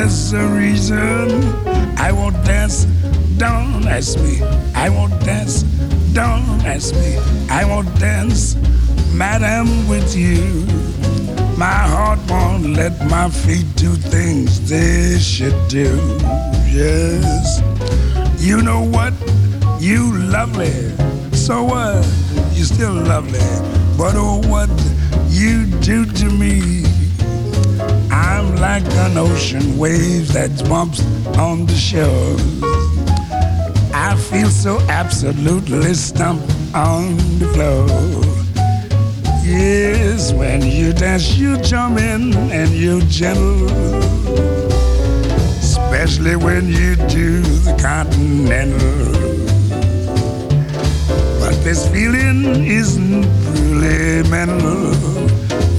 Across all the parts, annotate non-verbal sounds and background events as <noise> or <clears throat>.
there's a reason I won't dance. Don't ask me. I won't dance. Don't ask me. I won't dance, madam, with you. My heart won't let my feet do things they should do. Yes. You know what? You lovely. So what? You still lovely. But oh, what you do to me. I'm like an ocean wave that bumps on the shore. I feel so absolutely stumped on the floor. Yes, when you dance, you jump in and you gentle. Especially when you do the continental. But this feeling isn't really mental.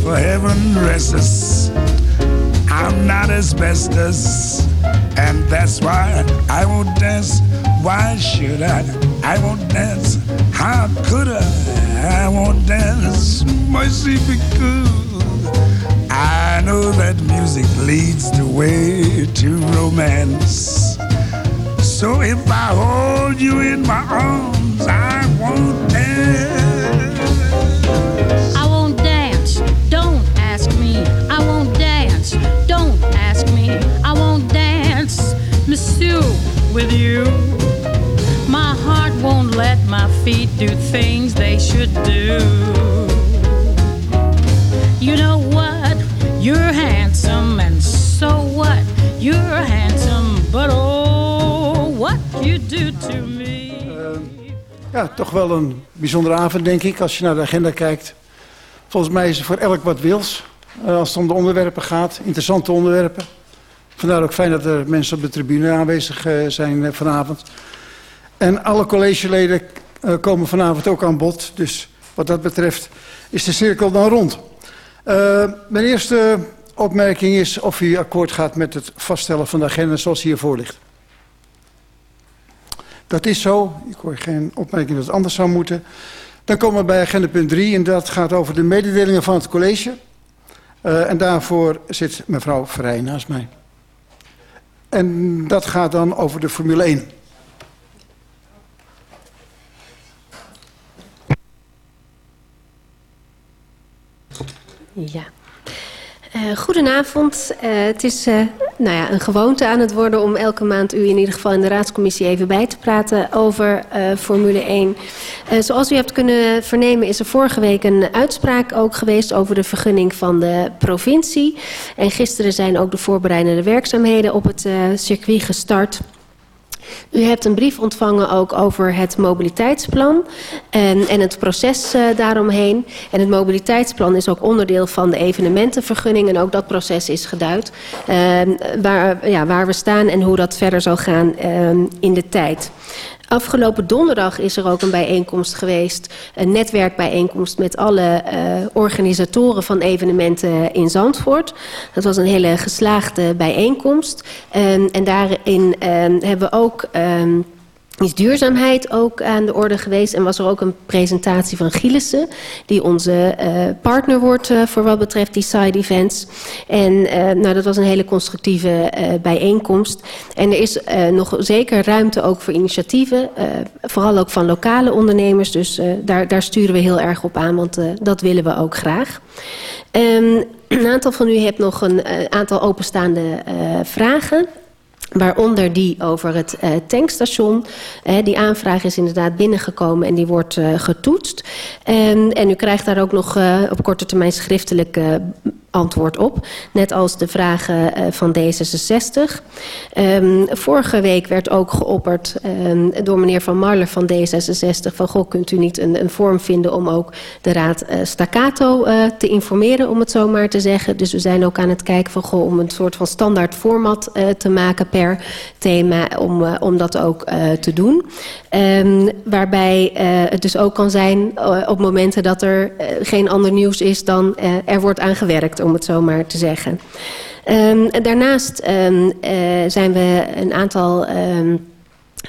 For heaven rest us, I'm not asbestos. And that's why I won't dance. Why should I? I won't dance. How could I? I won't dance. Mercy because I know that music leads the way to romance. So if I hold you in my arms, I won't dance. With you. My heart won't let my feet do things they should do. You know what? You're handsome, and so what? You're handsome, but oh, what you do to me. Ja, toch wel een bijzondere avond, denk ik, als je naar de agenda kijkt. Volgens mij is er voor elk wat wils, eh, als het om de onderwerpen gaat. Interessante onderwerpen. Vandaar ook fijn dat er mensen op de tribune aanwezig eh, zijn eh, vanavond. En alle collegeleden uh, komen vanavond ook aan bod. Dus wat dat betreft is de cirkel dan rond. Mijn eerste opmerking is of u akkoord gaat met het vaststellen van de agenda zoals hiervoor ligt. Dat is zo. Ik hoor geen opmerking dat het anders zou moeten. Dan komen we bij agenda punt 3 en dat gaat over de mededelingen van het college. En daarvoor zit mevrouw Vrij naast mij. En dat gaat dan over de Formule 1. Ja. Uh, goedenavond. Uh, het is uh, nou ja, een gewoonte aan het worden om elke maand u in ieder geval in de raadscommissie even bij te praten over Formule 1. zoals u hebt kunnen vernemen is er vorige week een uitspraak ook geweest over de vergunning van de provincie. En gisteren zijn ook de voorbereidende werkzaamheden op het circuit gestart. U hebt een brief ontvangen ook over het mobiliteitsplan en, en het proces uh, daaromheen. En het mobiliteitsplan is ook onderdeel van de evenementenvergunning en ook dat proces is geduid. Uh, waar, ja, waar we staan en hoe dat verder zal gaan uh, in de tijd. Afgelopen donderdag is er ook een bijeenkomst geweest. Een netwerkbijeenkomst met alle uh, organisatoren van evenementen in Zandvoort. Dat was een hele geslaagde bijeenkomst. En daarin um, hebben we ook... Um, is duurzaamheid ook aan de orde geweest. En was er ook een presentatie van Gielissen, die onze uh, partner wordt uh, voor wat betreft die side events. En uh, nou, dat was een hele constructieve bijeenkomst. En er is nog zeker ruimte ook voor initiatieven, vooral ook van lokale ondernemers. Dus daar, daar sturen we heel erg op aan, want dat willen we ook graag. Um, een aantal van u heeft nog een aantal openstaande vragen. Waaronder die over het uh, tankstation. Uh, die aanvraag is inderdaad binnengekomen en die wordt uh, getoetst. En, en u krijgt daar ook nog op korte termijn schriftelijk antwoord op. Net als de vragen uh, van D66. Um, vorige week werd ook geopperd um, door meneer Van Marler van D66... van goh, kunt u niet een, een vorm vinden om ook de raad uh, staccato uh, te informeren... om het zo maar te zeggen. Dus we zijn ook aan het kijken van goh, om een soort van standaard format te maken per thema... om, om dat ook te doen. Um, waarbij het dus ook kan zijn op momenten dat er geen ander nieuws is... dan er wordt aan gewerkt om het zo maar te zeggen. Um, daarnaast um, uh, zijn we een aantal...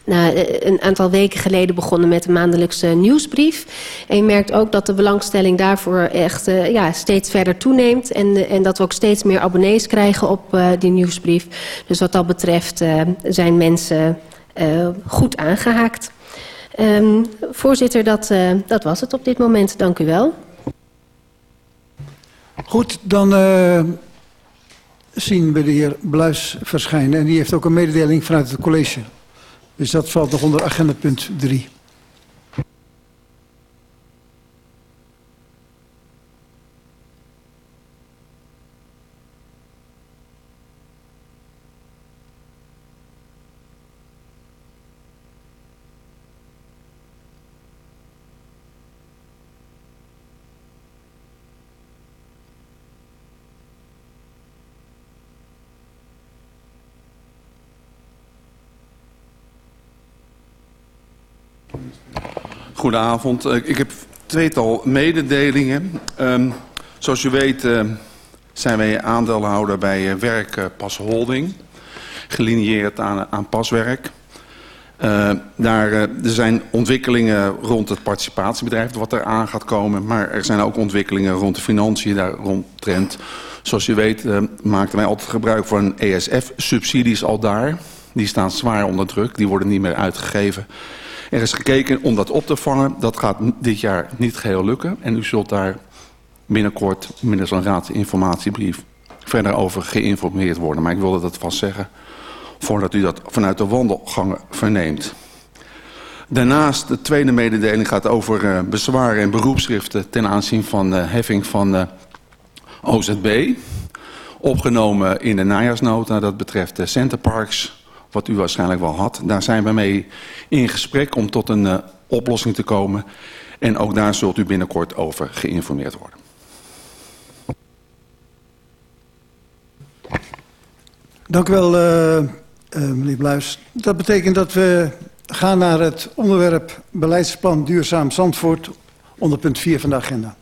Nou, een aantal weken geleden begonnen met een maandelijkse nieuwsbrief. En je merkt ook dat de belangstelling daarvoor echt uh, ja, steeds verder toeneemt. En, en dat we ook steeds meer abonnees krijgen op die nieuwsbrief. Dus wat dat betreft zijn mensen goed aangehaakt. Voorzitter, dat, dat was het op dit moment. Dank u wel. Goed, dan uh, zien we de heer Bluis verschijnen. En die heeft ook een mededeling vanuit het college. Dus dat valt nog onder agenda punt 3. Goedenavond. Ik heb tweetal mededelingen. Um, zoals u weet uh, zijn wij aandeelhouder bij Werkpas Holding. Gelinieerd aan, aan paswerk. Uh, daar, uh, er zijn ontwikkelingen rond het participatiebedrijf wat er aan gaat komen. Maar er zijn ook ontwikkelingen rond de financiën daar rondtrend. Zoals u weet uh, maakten wij altijd gebruik van ESF-subsidies al daar. Die staan zwaar onder druk. Die worden niet meer uitgegeven. Er is gekeken om dat op te vangen. Dat gaat dit jaar niet geheel lukken. En u zult daar binnenkort middels een raadsinformatiebrief verder over geïnformeerd worden. Maar ik wilde dat vast zeggen voordat u dat vanuit de wandelgangen verneemt. Daarnaast, de tweede mededeling gaat over uh, bezwaren en beroepschriften ten aanzien van uh, heffing van uh, OZB. Opgenomen in de najaarsnota, dat betreft de centerparks wat u waarschijnlijk wel had. Daar zijn we mee in gesprek om tot een uh, oplossing te komen. En ook daar zult u binnenkort over geïnformeerd worden. Dank u wel, uh, uh, meneer Bluis. Dat betekent dat we gaan naar het onderwerp beleidsplan Duurzaam Zandvoort onder punt 4 van de agenda.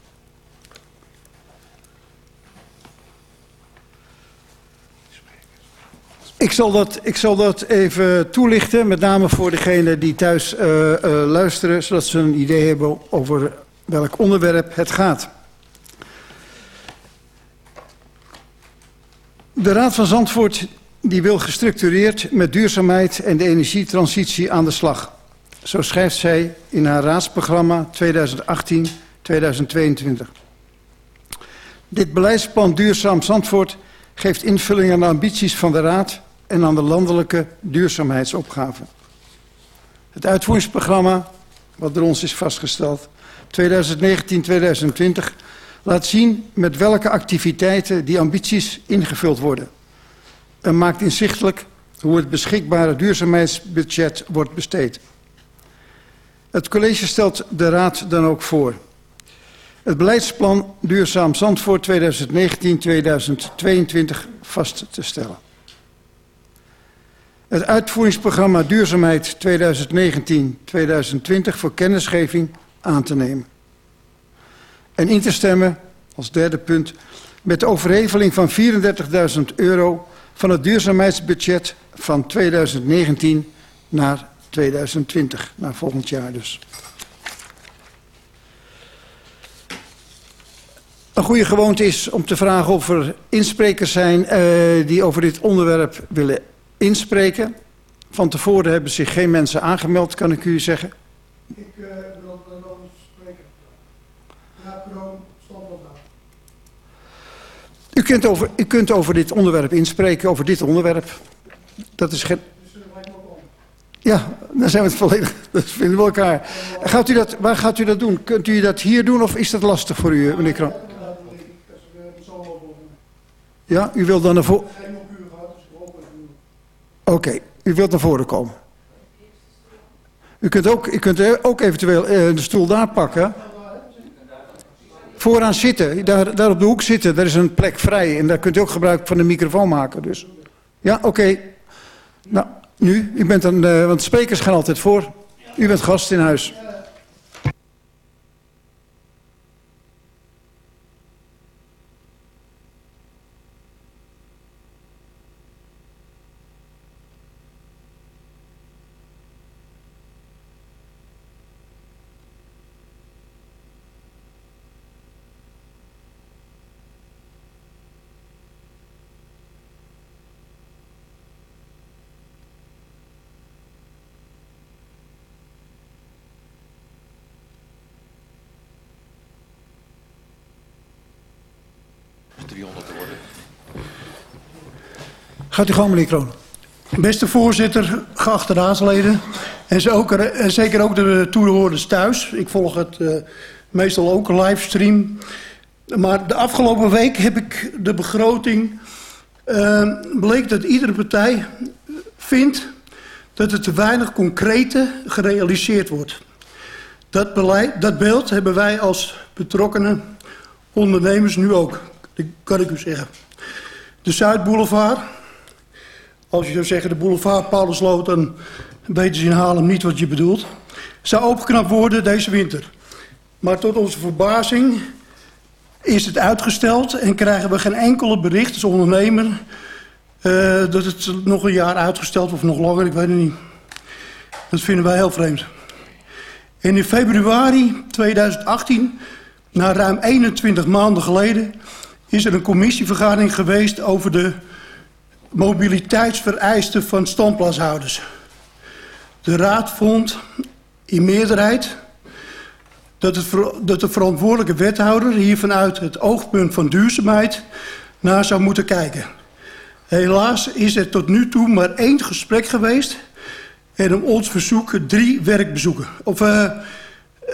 Ik zal, dat, ik zal dat even toelichten, met name voor degenen die thuis uh, uh, luisteren, zodat ze een idee hebben over welk onderwerp het gaat. De Raad van Zandvoort die wil gestructureerd met duurzaamheid en de energietransitie aan de slag. Zo schrijft zij in haar raadsprogramma 2018-2022. Dit beleidsplan Duurzaam Zandvoort geeft invulling aan de ambities van de Raad en aan de landelijke duurzaamheidsopgave. Het uitvoeringsprogramma, wat door ons is vastgesteld, 2019-2020, laat zien met welke activiteiten die ambities ingevuld worden. En maakt inzichtelijk hoe het beschikbare duurzaamheidsbudget wordt besteed. Het college stelt de Raad dan ook voor. Het beleidsplan Duurzaam Zandvoort 2019-2022 vast te stellen. Het uitvoeringsprogramma Duurzaamheid 2019-2020 voor kennisgeving aan te nemen. En in te stemmen, als derde punt, met de overheveling van 34.000 euro van het duurzaamheidsbudget van 2019 naar 2020, naar volgend jaar dus. Een goede gewoonte is om te vragen of er insprekers zijn uh, die over dit onderwerp willen inspreken. Van tevoren hebben zich geen mensen aangemeld, kan ik u zeggen. Ik uh, wil wel spreken. Ja. U kunt, over, u kunt over dit onderwerp inspreken, over dit onderwerp. Dat is geen... Ja, dan zijn we het volledig. <laughs> Dat vinden we elkaar. Gaat u dat, waar gaat u dat doen? Kunt u dat hier doen of is dat lastig voor u, meneer Kroon? Ja, u wilt dan naar voren... Oké, u wilt naar voren komen. U kunt ook, u kunt ook eventueel uh, de stoel daar pakken. Vooraan zitten, daar, daar op de hoek zitten, daar is een plek vrij. En daar kunt u ook gebruik van de microfoon maken. Dus. Ja, oké. Nou, nu, u bent dan, uh, want sprekers gaan altijd voor. U bent gast in huis. Gaat u gewoon, meneer Kroon. Beste voorzitter, geachte raadsleden en en zeker ook de toehoorders thuis. Ik volg het uh, meestal ook livestream. Maar de afgelopen week heb ik de begroting... Uh, bleek dat iedere partij vindt dat er te weinig concrete gerealiseerd wordt. Dat, beleid, dat beeld hebben wij als betrokkenen ondernemers nu ook, dat kan ik u zeggen. De Zuidboulevard, als je zou zeggen de boulevard Paulusloot, dan weten ze in niet wat je bedoelt, zou opgeknapt worden deze winter. Maar tot onze verbazing is het uitgesteld en krijgen we geen enkele bericht als ondernemer uh, dat het nog een jaar uitgesteld of nog langer, ik weet het niet. Dat vinden wij heel vreemd. En in februari 2018, na ruim 21 maanden geleden, is er een commissievergadering geweest over de mobiliteitsvereisten van standplaatshouders. De raad vond in meerderheid dat, het, dat de verantwoordelijke wethouder hier vanuit het oogpunt van duurzaamheid naar zou moeten kijken. Helaas is er tot nu toe maar één gesprek geweest en om ons verzoek drie werkbezoeken. Of, uh,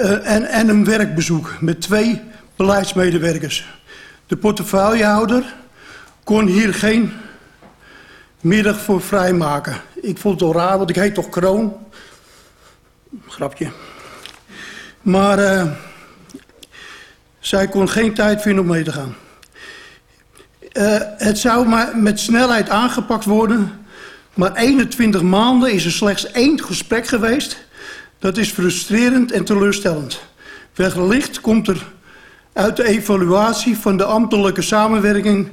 uh, en, en een werkbezoek met twee beleidsmedewerkers. De portefeuillehouder kon hier geen middag voor vrijmaken. Ik vond het al raar, want ik heet toch Kroon. Grapje. Maar uh, zij kon geen tijd vinden om mee te gaan. Uh, het zou maar met snelheid aangepakt worden. Maar 21 maanden is er slechts één gesprek geweest. Dat is frustrerend en teleurstellend. Wellicht komt er uit de evaluatie van de ambtelijke samenwerking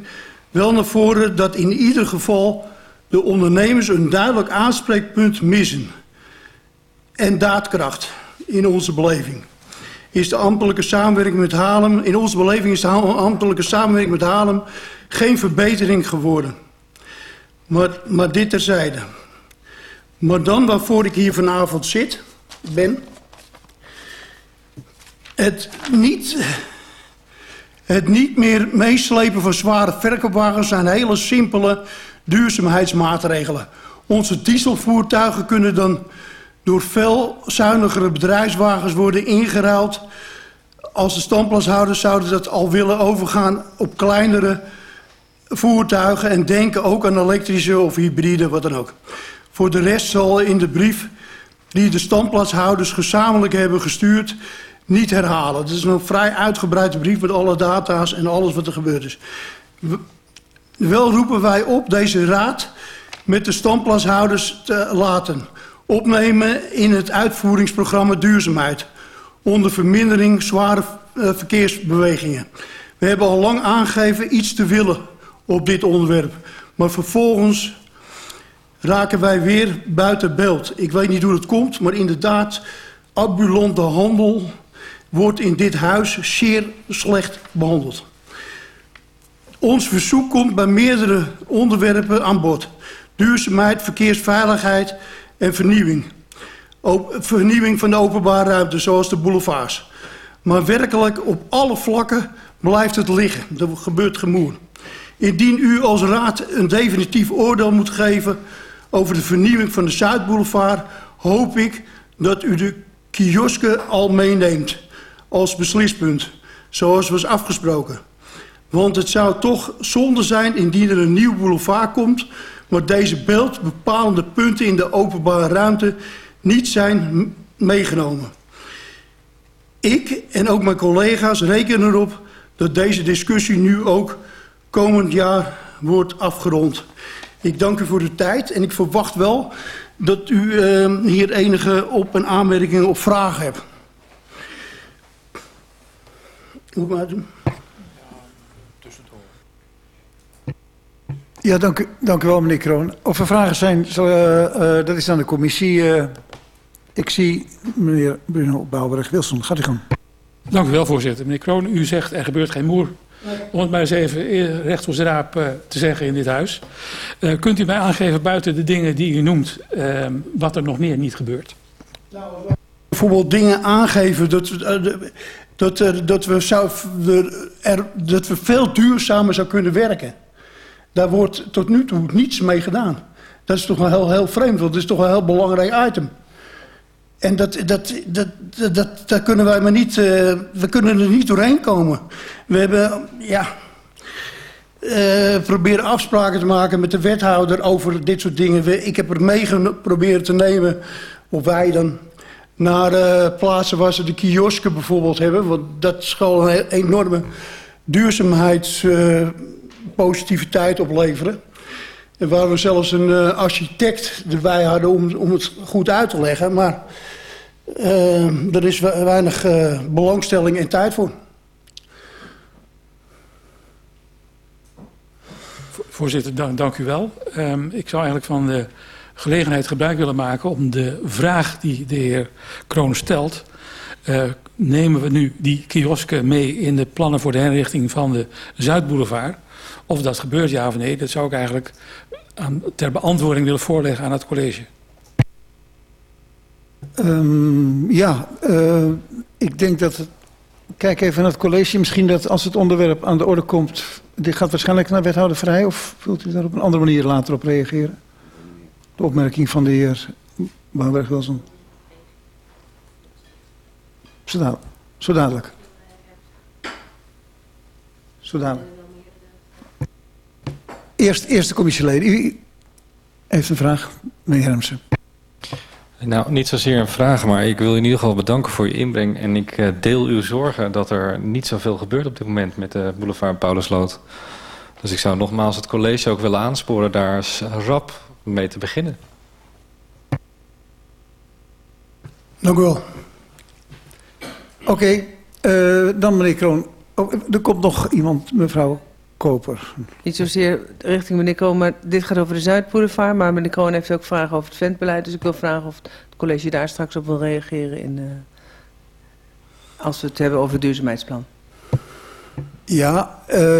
wel naar voren dat in ieder geval de ondernemers een duidelijk aanspreekpunt missen. En daadkracht in onze beleving. Is de ambtelijke samenwerking met Haarlem, in onze beleving is de ambtelijke samenwerking met Haarlem geen verbetering geworden. Maar, maar dit terzijde. Maar dan waarvoor ik hier vanavond zit, ben... Het niet, het niet meer meeslepen van zware verkoopwagens zijn hele simpele duurzaamheidsmaatregelen. Onze dieselvoertuigen kunnen dan door veel zuinigere bedrijfswagens worden ingeruild. Als de standplaatshouders zouden dat al willen overgaan op kleinere voertuigen en denken ook aan elektrische of hybride, wat dan ook. Voor de rest zal in de brief die de standplaatshouders gezamenlijk hebben gestuurd niet herhalen. Het is een vrij uitgebreide brief met alle data's en alles wat er gebeurd is. Wel roepen wij op deze raad met de standplaatshouders te laten opnemen in het uitvoeringsprogramma duurzaamheid onder vermindering zware uh, verkeersbewegingen. We hebben al lang aangegeven iets te willen op dit onderwerp. Maar vervolgens raken wij weer buiten beeld. Ik weet niet hoe het komt, maar inderdaad, ambulante handel wordt in dit huis zeer slecht behandeld. Ons verzoek komt bij meerdere onderwerpen aan bod. Duurzaamheid, verkeersveiligheid en vernieuwing. vernieuwing van de openbare ruimte, zoals de boulevards. Maar werkelijk op alle vlakken blijft het liggen. Er gebeurt gemoer. Indien u als raad een definitief oordeel moet geven over de vernieuwing van de Zuidboulevard, hoop ik dat u de kiosken al meeneemt als beslispunt, zoals was afgesproken. Want het zou toch zonde zijn indien er een nieuw boulevard komt, maar deze beeldbepalende punten in de openbare ruimte niet zijn meegenomen. Ik en ook mijn collega's rekenen erop dat deze discussie nu ook komend jaar wordt afgerond. Ik dank u voor de tijd en ik verwacht wel dat u uh, hier enige op- en aanmerkingen of vragen hebt. Hoe maar? Ja, dank u, dank u wel, meneer Kroon. Of er vragen zijn, zal, uh, uh, dat is aan de commissie. Uh, ik zie meneer Bruno Bouwberg-Wilson. Gaat u gang. Dank u wel, voorzitter. Meneer Kroon, u zegt er gebeurt geen moer. Om het maar eens even recht voor raap uh, te zeggen in dit huis. Uh, kunt u mij aangeven buiten de dingen die u noemt, uh, wat er nog meer niet gebeurt? Nou, bijvoorbeeld dingen aangeven. Dat, Dat, er, dat, we zou, er, er- dat we veel duurzamer zou kunnen werken. Daar wordt tot nu toe niets mee gedaan. Dat is toch wel heel, heel vreemd, want dat is toch wel een heel belangrijk item. En dat, dat, dat, dat, dat, kunnen wij maar niet, eh, we kunnen er niet doorheen komen. We hebben, ja, eh, proberen afspraken te maken met de wethouder over dit soort dingen. Ik heb er mee proberen te nemen, of wij dan, naar eh, plaatsen waar ze de kiosken bijvoorbeeld hebben. Want dat is gewoon een enorme duurzaamheidspositiviteit opleveren. En waar we zelfs een eh, architect erbij hadden om, om het goed uit te leggen. Maar eh, er is we- weinig eh, belangstelling en tijd voor. Voorzitter, dank, u wel. Ehm, ik zou eigenlijk van de gelegenheid gebruik willen maken om de vraag die de heer Kroon stelt. nemen we nu die kiosken mee in de plannen voor de herinrichting van de Zuidboulevard? Of dat gebeurt ja of nee, dat zou ik eigenlijk aan, ter beantwoording willen voorleggen aan het college. Ehm, ja, eh, ik denk dat... Kijk even naar het college. Misschien dat als het onderwerp aan de orde komt... Dit gaat waarschijnlijk naar wethouder Vrij... of wilt u daar op een andere manier later op reageren? De opmerking van de heer dadelijk. Zo dadelijk. Zo dadelijk. Eerst, eerst de commissieleden. U heeft een vraag, meneer Hermsen. Nou, niet zozeer een vraag, maar ik wil je in ieder geval bedanken voor je inbreng. En ik eh, deel uw zorgen dat er niet zoveel gebeurt op dit moment met de boulevard Paulusloot. Dus ik zou nogmaals het college ook willen aansporen daar eens rap mee te beginnen. Dank u wel. Oké, eh, dan meneer Kroon. Oh, er komt nog iemand, mevrouw Koper. Niet zozeer richting meneer Kroon, maar dit gaat over de Zuidboulevard. Maar meneer Kroon heeft ook vragen over het ventbeleid. Dus ik wil vragen of het college daar straks op wil reageren in, eh, als we het hebben over het duurzaamheidsplan. Ja, eh,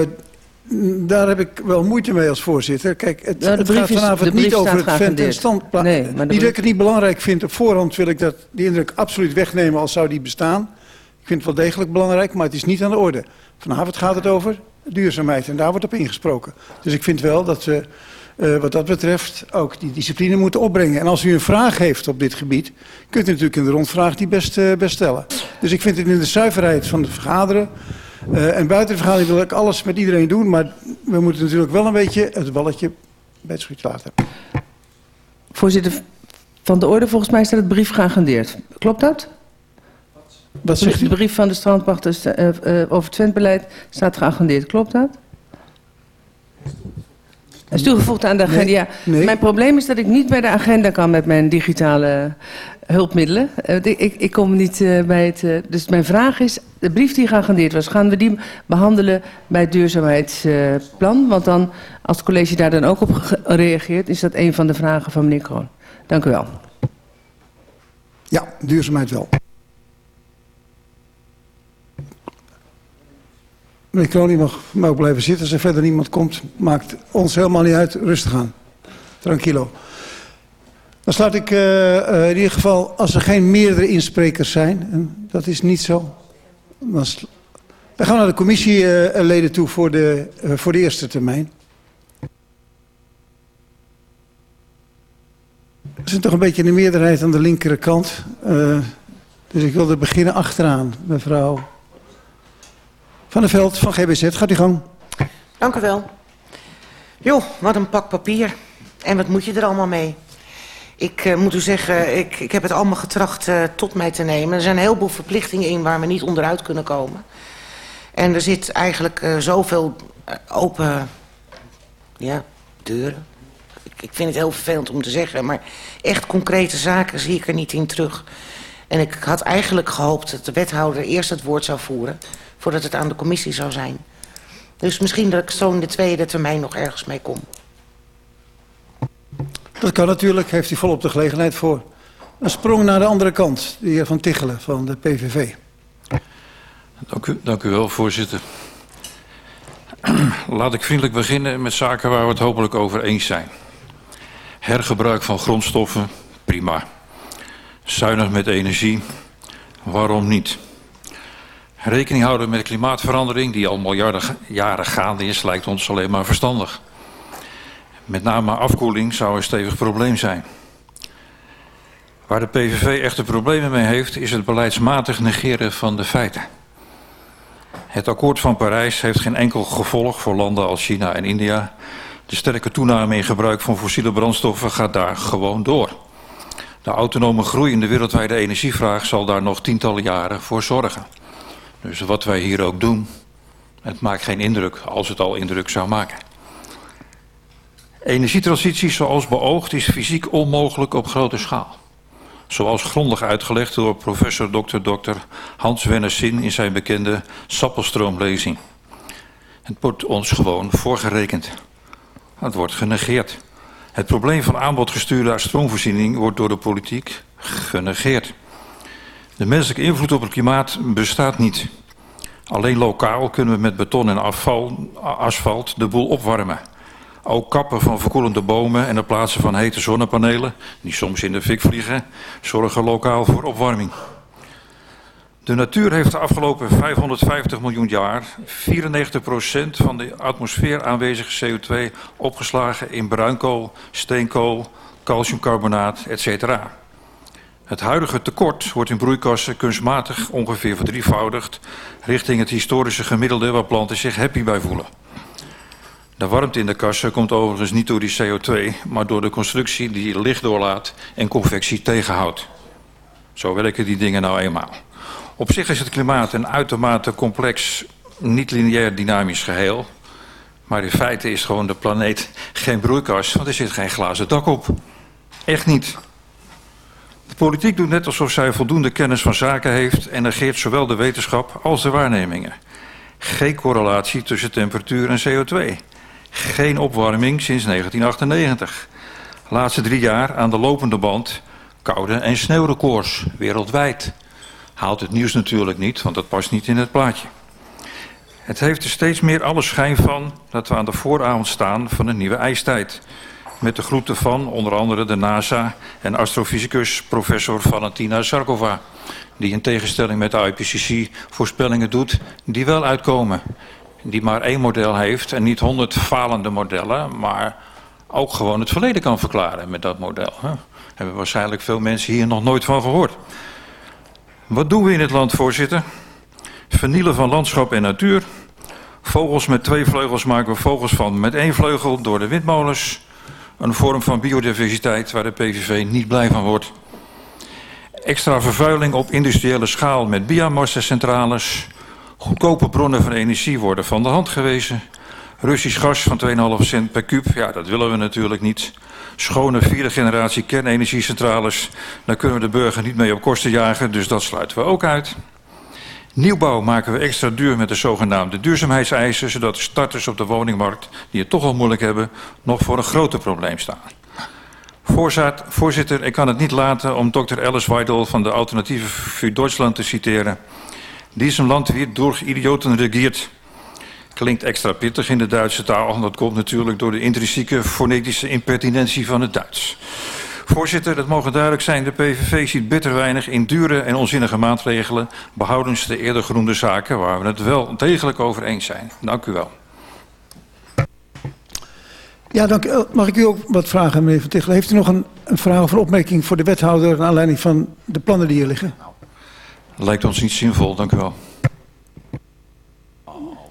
daar heb ik wel moeite mee als voorzitter. Kijk, het, brief gaat vanavond niet over het vent- en geagendeerd. standplaats. Nee, niet dat ik het niet belangrijk vind. Op voorhand wil ik dat, die indruk absoluut wegnemen als zou die bestaan. Ik vind het wel degelijk belangrijk, maar het is niet aan de orde. Vanavond gaat het over duurzaamheid en daar wordt op ingesproken. Dus ik vind wel dat we eh, wat dat betreft ook die discipline moeten opbrengen. En als u een vraag heeft op dit gebied, kunt u natuurlijk in de rondvraag die best, eh, stellen. Dus ik vind het in de zuiverheid van het vergaderen eh, en buiten de vergadering wil ik alles met iedereen doen, maar we moeten natuurlijk wel een beetje het balletje bij het schiet laten. Voorzitter, van de orde volgens mij staat het brief geagendeerd. Klopt dat? Wat zegt De u? brief van de strandpachters eh, eh, over het ventbeleid staat geagendeerd. Klopt dat? Is toegevoegd aan de agenda. Nee, ja. nee. Mijn probleem is dat ik niet bij de agenda kan met mijn digitale hulpmiddelen. Eh, ik, ik, ik kom niet bij het... dus mijn vraag is, de brief die geagendeerd was... gaan we die behandelen bij het duurzaamheidsplan? Want dan, als het college daar dan ook op ge- reageert... is dat een van de vragen van meneer Kroon. Dank u wel. Ja, duurzaamheid wel. Kroon, u mag ook blijven zitten. Als er verder niemand komt, maakt ons helemaal niet uit. Rustig aan. Tranquilo. Dan sluit ik eh, eh, in ieder geval, als er geen meerdere insprekers zijn, en dat is niet zo, dan gaan we naar de commissieleden toe voor de, eh, voor de eerste termijn. Er is toch een beetje een meerderheid aan de linkerkant. eh, dus ik wilde beginnen achteraan, mevrouw Van der Veld van GBZ. Gaat u gang. Dank u wel. Joh, wat een pak papier. En wat moet je er allemaal mee? Ik eh, moet u zeggen, ik, ik heb het allemaal getracht eh, tot mij te nemen. Er zijn een heleboel verplichtingen in waar we niet onderuit kunnen komen. En er zit eigenlijk eh, zoveel open ja, deuren. Ik, ik vind het heel vervelend om te zeggen, maar echt concrete zaken zie ik er niet in terug. En ik had eigenlijk gehoopt dat de wethouder eerst het woord zou voeren... voordat het aan de commissie zou zijn. Dus misschien dat ik zo in de tweede termijn nog ergens mee kom. Dat kan natuurlijk, heeft u volop de gelegenheid voor. Een sprong naar de andere kant, de heer Van Tichelen van de PVV. Dank u, dank u wel, voorzitter. <clears throat> Laat ik vriendelijk beginnen met zaken waar we het hopelijk over eens zijn. Hergebruik van grondstoffen, prima. Zuinig met energie, waarom niet? Rekening houden met de klimaatverandering die al miljarden jaren gaande is, lijkt ons alleen maar verstandig. Met name afkoeling zou een stevig probleem zijn. Waar de PVV echte problemen mee heeft, is het beleidsmatig negeren van de feiten. Het akkoord van Parijs heeft geen enkel gevolg voor landen als China en India. De sterke toename in gebruik van fossiele brandstoffen gaat daar gewoon door. De autonome groei in de wereldwijde energievraag zal daar nog tientallen jaren voor zorgen. Dus wat wij hier ook doen, het maakt geen indruk als het al indruk zou maken. Energietransitie zoals beoogd is fysiek onmogelijk op grote schaal. Zoals grondig uitgelegd door professor Dr. Dr. Hans Werner Sin in zijn bekende sappelstroomlezing. Het wordt ons gewoon voorgerekend. Het wordt genegeerd. Het probleem van aanbodgestuurde stroomvoorziening wordt door de politiek genegeerd. De menselijke invloed op het klimaat bestaat niet. Alleen lokaal kunnen we met beton en afval, asfalt de boel opwarmen. Ook kappen van verkoelende bomen en het plaatsen van hete zonnepanelen, die soms in de fik vliegen, zorgen lokaal voor opwarming. De natuur heeft de afgelopen 550 miljoen jaar 94% van de atmosfeer aanwezige CO2 opgeslagen in bruinkool, steenkool, calciumcarbonaat, etc. Het huidige tekort wordt in broeikassen kunstmatig ongeveer verdrievoudigd richting het historische gemiddelde waar planten zich happy bij voelen. De warmte in de kassen komt overigens niet door die CO2, maar door de constructie die licht doorlaat en convectie tegenhoudt. Zo werken die dingen nou eenmaal. Op zich is het klimaat een uitermate complex, niet lineair dynamisch geheel. Maar in feite is gewoon de planeet geen broeikas, want er zit geen glazen dak op. Echt niet. De politiek doet net alsof zij voldoende kennis van zaken heeft en negeert zowel de wetenschap als de waarnemingen. Geen correlatie tussen temperatuur en CO2. Geen opwarming sinds 1998. Laatste drie jaar aan de lopende band koude en sneeuwrecords wereldwijd. Haalt het nieuws natuurlijk niet, want dat past niet in het plaatje. Het heeft er steeds meer alle schijn van dat we aan de vooravond staan van een nieuwe ijstijd. Met de groeten van onder andere de NASA en astrofysicus professor Valentina Zarkova. Die in tegenstelling met de IPCC voorspellingen doet die wel uitkomen. Die maar één model heeft en niet honderd falende modellen, maar ook gewoon het verleden kan verklaren met dat model. Hè. Hebben waarschijnlijk veel mensen hier nog nooit van gehoord. Wat doen we in het land, voorzitter? Vernielen van landschap en natuur. Vogels met twee vleugels maken we vogels van met één vleugel door de windmolens. Een vorm van biodiversiteit waar de PVV niet blij van wordt. Extra vervuiling op industriële schaal met biomassa-centrales. Goedkope bronnen van energie worden van de hand gewezen. Russisch gas van 2,5 cent per kuub, ja dat willen we natuurlijk niet. Schone vierde generatie kernenergiecentrales, daar kunnen we de burger niet mee op kosten jagen, dus dat sluiten we ook uit. Nieuwbouw maken we extra duur met de zogenaamde duurzaamheidseisen, zodat starters op de woningmarkt, die het toch al moeilijk hebben, nog voor een groter probleem staan. Voorzitter, ik kan het niet laten om dokter Alice Weidel van de Alternatieve voor Duitsland te citeren. Diesem Land wird durch Idioten regiert. Klinkt extra pittig in de Duitse taal. Dat komt natuurlijk door de intrinsieke fonetische impertinentie van het Duits. Voorzitter, het mogen duidelijk zijn, de PVV ziet bitter weinig in dure en onzinnige maatregelen, behoudens de eerder genoemde zaken waar we het wel degelijk over eens zijn. Dank u wel. Ja, dank u. Mag ik u ook wat vragen, meneer Van Tichelen? Heeft u nog een, een vraag of een opmerking voor de wethouder... naar aanleiding van de plannen die hier liggen? Lijkt ons niet zinvol, dank u wel.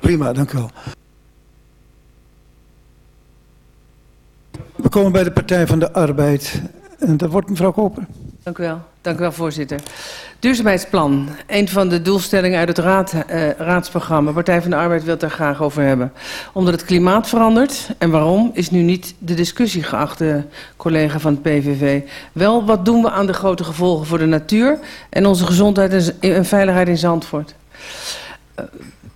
Prima, dank u wel. We komen bij de Partij van de Arbeid. En dat wordt mevrouw Koper. Dank u wel. Dank u wel, voorzitter. Duurzaamheidsplan. Een van de doelstellingen uit het raad, uh, raadsprogramma. Partij van de Arbeid wil daar graag over hebben. Omdat het klimaat verandert. En waarom is nu niet de discussie, geachte collega van het PVV. Wel, wat doen we aan de grote gevolgen voor de natuur... en onze gezondheid en veiligheid in Zandvoort?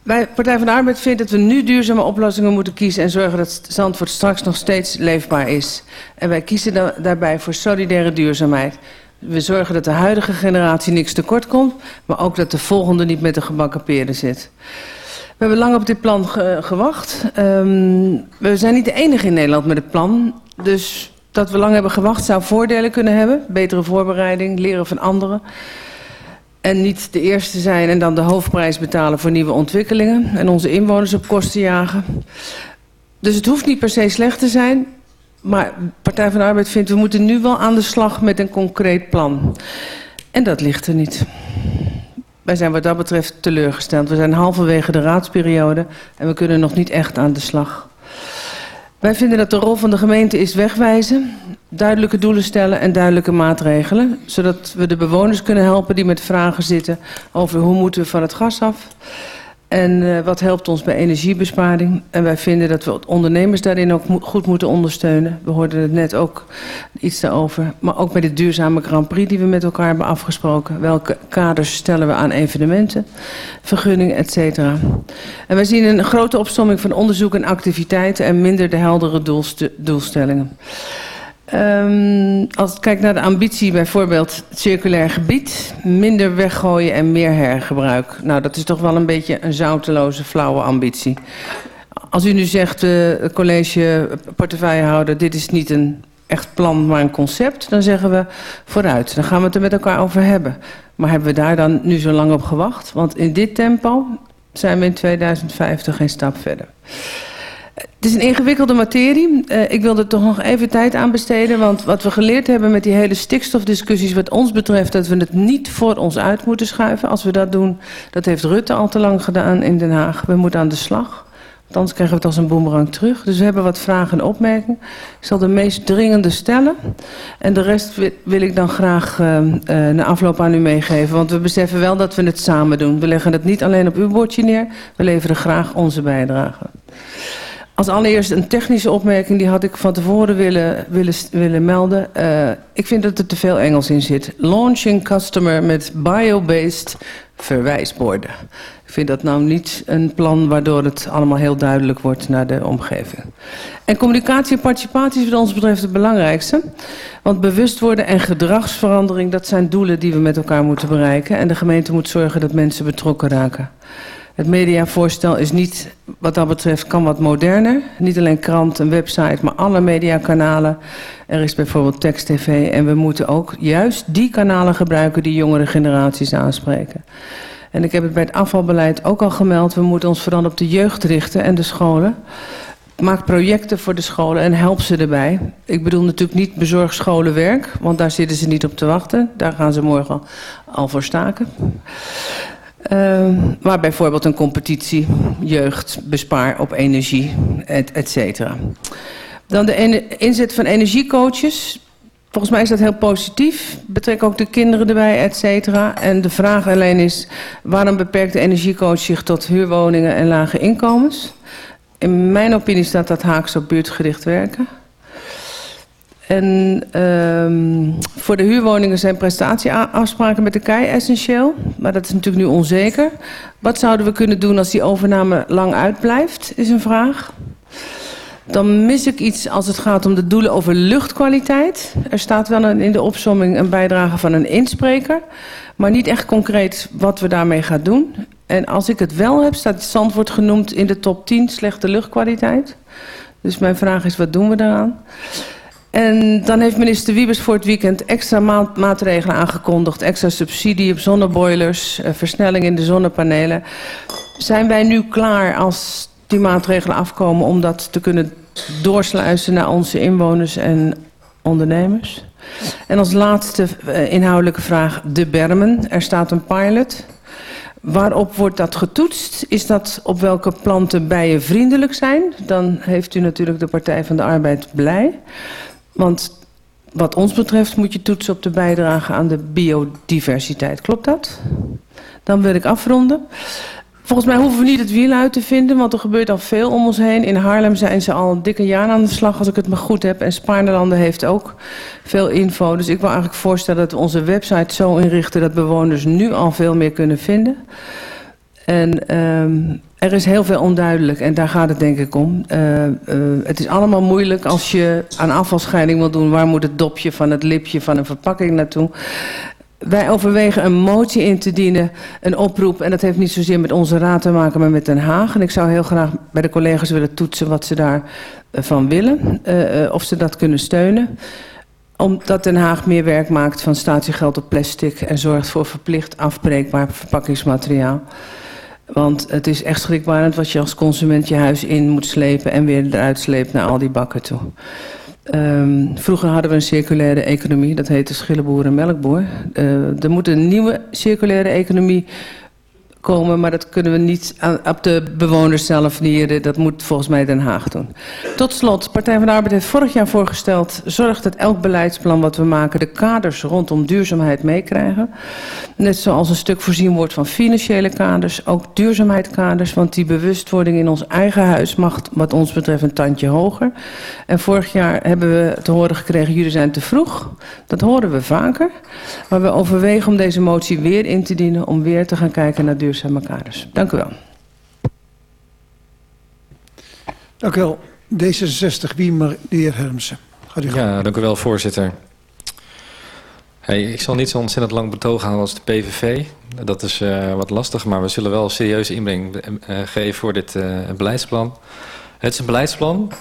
Wij, Partij van de Arbeid vindt dat we nu duurzame oplossingen moeten kiezen... en zorgen dat Zandvoort straks nog steeds leefbaar is. En wij kiezen da daarbij voor solidaire duurzaamheid. We zorgen dat de huidige generatie niks tekort komt... maar ook dat de volgende niet met de gebakken peren zit. We hebben lang op dit plan ge gewacht. Um, we zijn niet de enige in Nederland met het plan. Dus dat we lang hebben gewacht zou voordelen kunnen hebben. Betere voorbereiding, leren van anderen... En niet de eerste zijn en dan de hoofdprijs betalen voor nieuwe ontwikkelingen. En onze inwoners op kosten jagen. Dus het hoeft niet per se slecht te zijn. Maar Partij van de Arbeid vindt, we moeten nu wel aan de slag met een concreet plan. En dat ligt er niet. Wij zijn wat dat betreft teleurgesteld. We zijn halverwege de raadsperiode en we kunnen nog niet echt aan de slag. Wij vinden dat de rol van de gemeente is wegwijzen, duidelijke doelen stellen en duidelijke maatregelen. Zodat we de bewoners kunnen helpen die met vragen zitten over hoe moeten we van het gas af. En uh, wat helpt ons bij energiebesparing? En wij vinden dat we ondernemers daarin ook goed moeten ondersteunen. We hoorden het net ook iets daarover. Maar ook bij de duurzame Grand Prix die we met elkaar hebben afgesproken. Welke kaders stellen we aan evenementen, vergunningen, et cetera. En wij zien een grote opstomming van onderzoek en activiteiten... en minder de heldere doelst doelstellingen. Um, als ik kijk naar de ambitie, bijvoorbeeld circulair gebied, minder weggooien en meer hergebruik. Nou, dat is toch wel een beetje een zouteloze, flauwe ambitie. Als u nu zegt, uh, college portefeuillehouder, dit is niet een echt plan, maar een concept, dan zeggen we vooruit. Dan gaan we het er met elkaar over hebben. Maar hebben we daar dan nu zo lang op gewacht? Want in dit tempo zijn we in 2050 geen stap verder. Het is een ingewikkelde materie. Uh, ik wil er toch nog even tijd aan besteden. Want wat we geleerd hebben met die hele stikstofdiscussies... wat ons betreft dat we het niet voor ons uit moeten schuiven. Als we dat doen, dat heeft Rutte al te lang gedaan in Den Haag. We moeten aan de slag. Want anders krijgen we het als een boemerang terug. Dus we hebben wat vragen en opmerkingen. Ik zal de meest dringende stellen. En de rest wil ik dan graag uh, na afloop aan u meegeven. Want we beseffen wel dat we het samen doen. We leggen het niet alleen op uw bordje neer. We leveren graag onze bijdrage. Als allereerst een technische opmerking, die had ik van tevoren willen, willen, willen melden. Uh, ik vind dat er te veel Engels in zit. Launching customer met bio-based verwijsborden. Ik vind dat nou niet een plan waardoor het allemaal heel duidelijk wordt naar de omgeving. En communicatie en participatie is wat ons betreft het belangrijkste. Want bewust worden en gedragsverandering, dat zijn doelen die we met elkaar moeten bereiken. En de gemeente moet zorgen dat mensen betrokken raken. Het mediavoorstel is niet, wat dat betreft, kan wat moderner. Niet alleen krant en website, maar alle mediakanalen. Er is bijvoorbeeld tekst-tv en we moeten ook juist die kanalen gebruiken die jongere generaties aanspreken. En ik heb het bij het afvalbeleid ook al gemeld. We moeten ons vooral op de jeugd richten en de scholen. Maak projecten voor de scholen en help ze erbij. Ik bedoel natuurlijk niet bezorg scholenwerk, want daar zitten ze niet op te wachten. Daar gaan ze morgen al voor staken. Uh, maar bijvoorbeeld een competitie, jeugd, bespaar op energie, et, et cetera. Dan de inzet van energiecoaches. Volgens mij is dat heel positief. Betrek ook de kinderen erbij, et cetera. En de vraag alleen is, waarom beperkt de energiecoach zich tot huurwoningen en lage inkomens? In mijn opinie staat dat haaks op buurtgericht werken. En um, voor de huurwoningen zijn prestatieafspraken met de KEI essentieel. Maar dat is natuurlijk nu onzeker. Wat zouden we kunnen doen als die overname lang uitblijft, is een vraag. Dan mis ik iets als het gaat om de doelen over luchtkwaliteit. Er staat wel in de opsomming een bijdrage van een inspreker. Maar niet echt concreet wat we daarmee gaan doen. En als ik het wel heb, staat Zandvoort genoemd in de top 10 slechte luchtkwaliteit. Dus mijn vraag is, wat doen we daaraan? En dan heeft minister Wiebes voor het weekend extra ma maatregelen aangekondigd. Extra subsidie op zonneboilers, uh, versnelling in de zonnepanelen. Zijn wij nu klaar als die maatregelen afkomen om dat te kunnen doorsluizen naar onze inwoners en ondernemers? En als laatste uh, inhoudelijke vraag de bermen. Er staat een pilot. Waarop wordt dat getoetst? Is dat op welke planten bijen vriendelijk zijn? Dan heeft u natuurlijk de Partij van de Arbeid blij. Want wat ons betreft moet je toetsen op de bijdrage aan de biodiversiteit. Klopt dat? Dan wil ik afronden. Volgens mij hoeven we niet het wiel uit te vinden, want er gebeurt al veel om ons heen. In Haarlem zijn ze al een dikke jaar aan de slag, als ik het maar goed heb. En Spaarnelanden heeft ook veel info. Dus ik wil eigenlijk voorstellen dat we onze website zo inrichten... dat bewoners nu al veel meer kunnen vinden. En um, er is heel veel onduidelijk en daar gaat het denk ik om. Uh, uh, het is allemaal moeilijk als je aan afvalscheiding wil doen. Waar moet het dopje van het lipje van een verpakking naartoe? Wij overwegen een motie in te dienen, een oproep. En dat heeft niet zozeer met onze raad te maken, maar met Den Haag. En ik zou heel graag bij de collega's willen toetsen wat ze daarvan willen. Uh, of ze dat kunnen steunen. omdat Den Haag meer werk maakt van statiegeld op plastic... en zorgt voor verplicht afbreekbaar verpakkingsmateriaal. Want het is echt schrikbarend wat je als consument je huis in moet slepen... en weer eruit sleept naar al die bakken toe. Um, vroeger hadden we een circulaire economie, dat heette schillenboer en melkboer. Uh, er moet een nieuwe circulaire economie komen, maar dat kunnen we niet aan, op de bewoners zelf neer. Dat moet volgens mij Den Haag doen. Tot slot, Partij van de Arbeid heeft vorig jaar voorgesteld... zorg dat elk beleidsplan wat we maken de kaders rondom duurzaamheid meekrijgen. Net zoals een stuk voorzien wordt van financiële kaders, ook duurzaamheidskaders... want die bewustwording in ons eigen huis mag wat ons betreft een tandje hoger. En vorig jaar hebben we te horen gekregen, jullie zijn te vroeg. Dat horen we vaker. Maar we overwegen om deze motie weer in te dienen... om weer te gaan kijken naar duurzaamheid duurzame kaders. Dank u wel. Dank u wel. D66, Wiemer, de heer Hermsen. Gaat u ja, dank u wel, voorzitter. Hey, ik zal niet zo ontzettend lang betoog houden als de PVV. Dat is uh, wat lastig, maar we zullen wel serieuze inbreng uh, geven voor dit uh, beleidsplan. Het is een beleidsplan.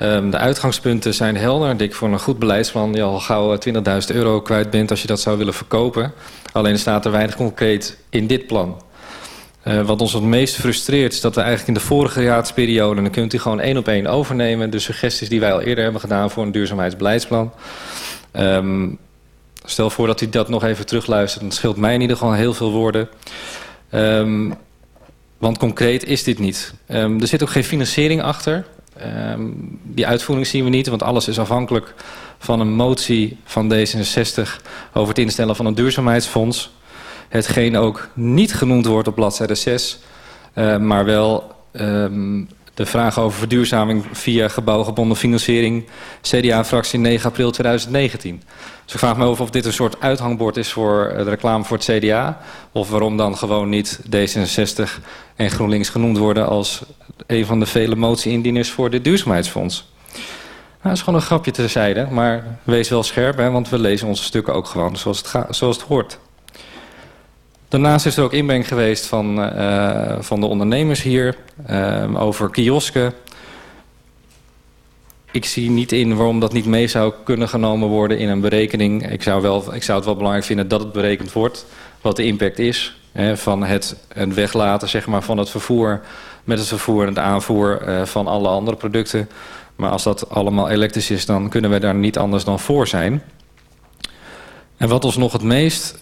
Um, de uitgangspunten zijn helder. Dik voor een goed beleidsplan die al gauw 20.000 euro kwijt bent als je dat zou willen verkopen. Alleen staat er weinig concreet in dit plan. Uh, wat ons het meest frustreert is dat we eigenlijk in de vorige raadsperiode... dan kunt u gewoon één op één overnemen... de suggesties die wij al eerder hebben gedaan voor een duurzaamheidsbeleidsplan. Um, stel voor dat u dat nog even terugluistert. Dat scheelt mij in ieder geval heel veel woorden. Um, want concreet is dit niet. Er zit ook geen financiering achter. Um, die uitvoering zien we niet, want alles is afhankelijk van een motie van D66 over het instellen van een duurzaamheidsfonds. Hetgeen ook niet genoemd wordt op bladzijde 6, uh, maar wel um, de vraag over verduurzaming via gebouwgebonden financiering, CDA-fractie 9 april 2019. Dus ik vraag me af of dit een soort uithangbord is voor de reclame voor het CDA, of waarom dan gewoon niet D66 en GroenLinks genoemd worden als een van de vele motie-indieners voor dit duurzaamheidsfonds. Nou, dat is gewoon een grapje terzijde, maar wees wel scherp, hè, want we lezen onze stukken ook gewoon zoals het, zoals het hoort. Daarnaast is er ook inbreng geweest van, uh, van de ondernemers hier uh, over kiosken. Ik zie niet in waarom dat niet mee zou kunnen genomen worden in een berekening. Ik zou, wel, ik zou het wel belangrijk vinden dat het berekend wordt wat de impact is hè, van het, weglaten zeg maar, van het vervoer met het vervoer en het aanvoer uh, van alle andere producten. Maar als dat allemaal elektrisch is, dan kunnen we daar niet anders dan voor zijn. En wat ons nog het meest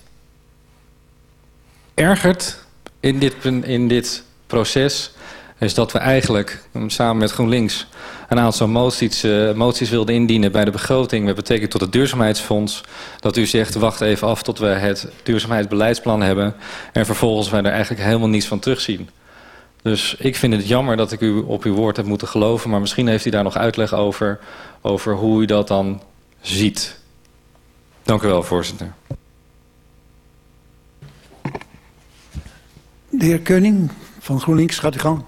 ergert in dit, in dit proces... is dat we eigenlijk samen met GroenLinks een aantal moties, uh, moties wilden indienen bij de begroting... met betrekking tot het duurzaamheidsfonds. Dat u zegt, wacht even af tot we het duurzaamheidsbeleidsplan hebben... en vervolgens wij er eigenlijk helemaal niets van terugzien. Dus ik vind het jammer dat ik u op uw woord heb moeten geloven... maar misschien heeft u daar nog uitleg over, over hoe u dat dan ziet. Dank u wel, voorzitter. De heer Keuning van GroenLinks, gaat u gang.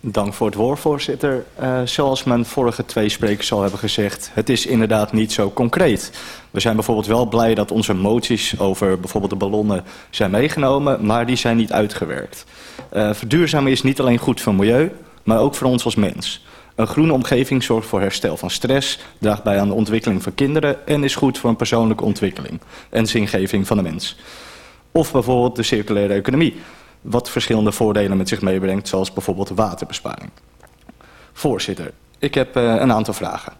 Dank voor het woord, voorzitter. Uh, zoals mijn vorige twee sprekers al hebben gezegd, het is inderdaad niet zo concreet. We zijn bijvoorbeeld wel blij dat onze moties over bijvoorbeeld de ballonnen zijn meegenomen, maar die zijn niet uitgewerkt. Uh, verduurzamen is niet alleen goed voor milieu, maar ook voor ons als mens. Een groene omgeving zorgt voor herstel van stress, draagt bij aan de ontwikkeling van kinderen en is goed voor een persoonlijke ontwikkeling en zingeving van de mens. Of bijvoorbeeld de circulaire economie, wat verschillende voordelen met zich meebrengt, zoals bijvoorbeeld waterbesparing. Voorzitter, ik heb uh, een aantal vragen.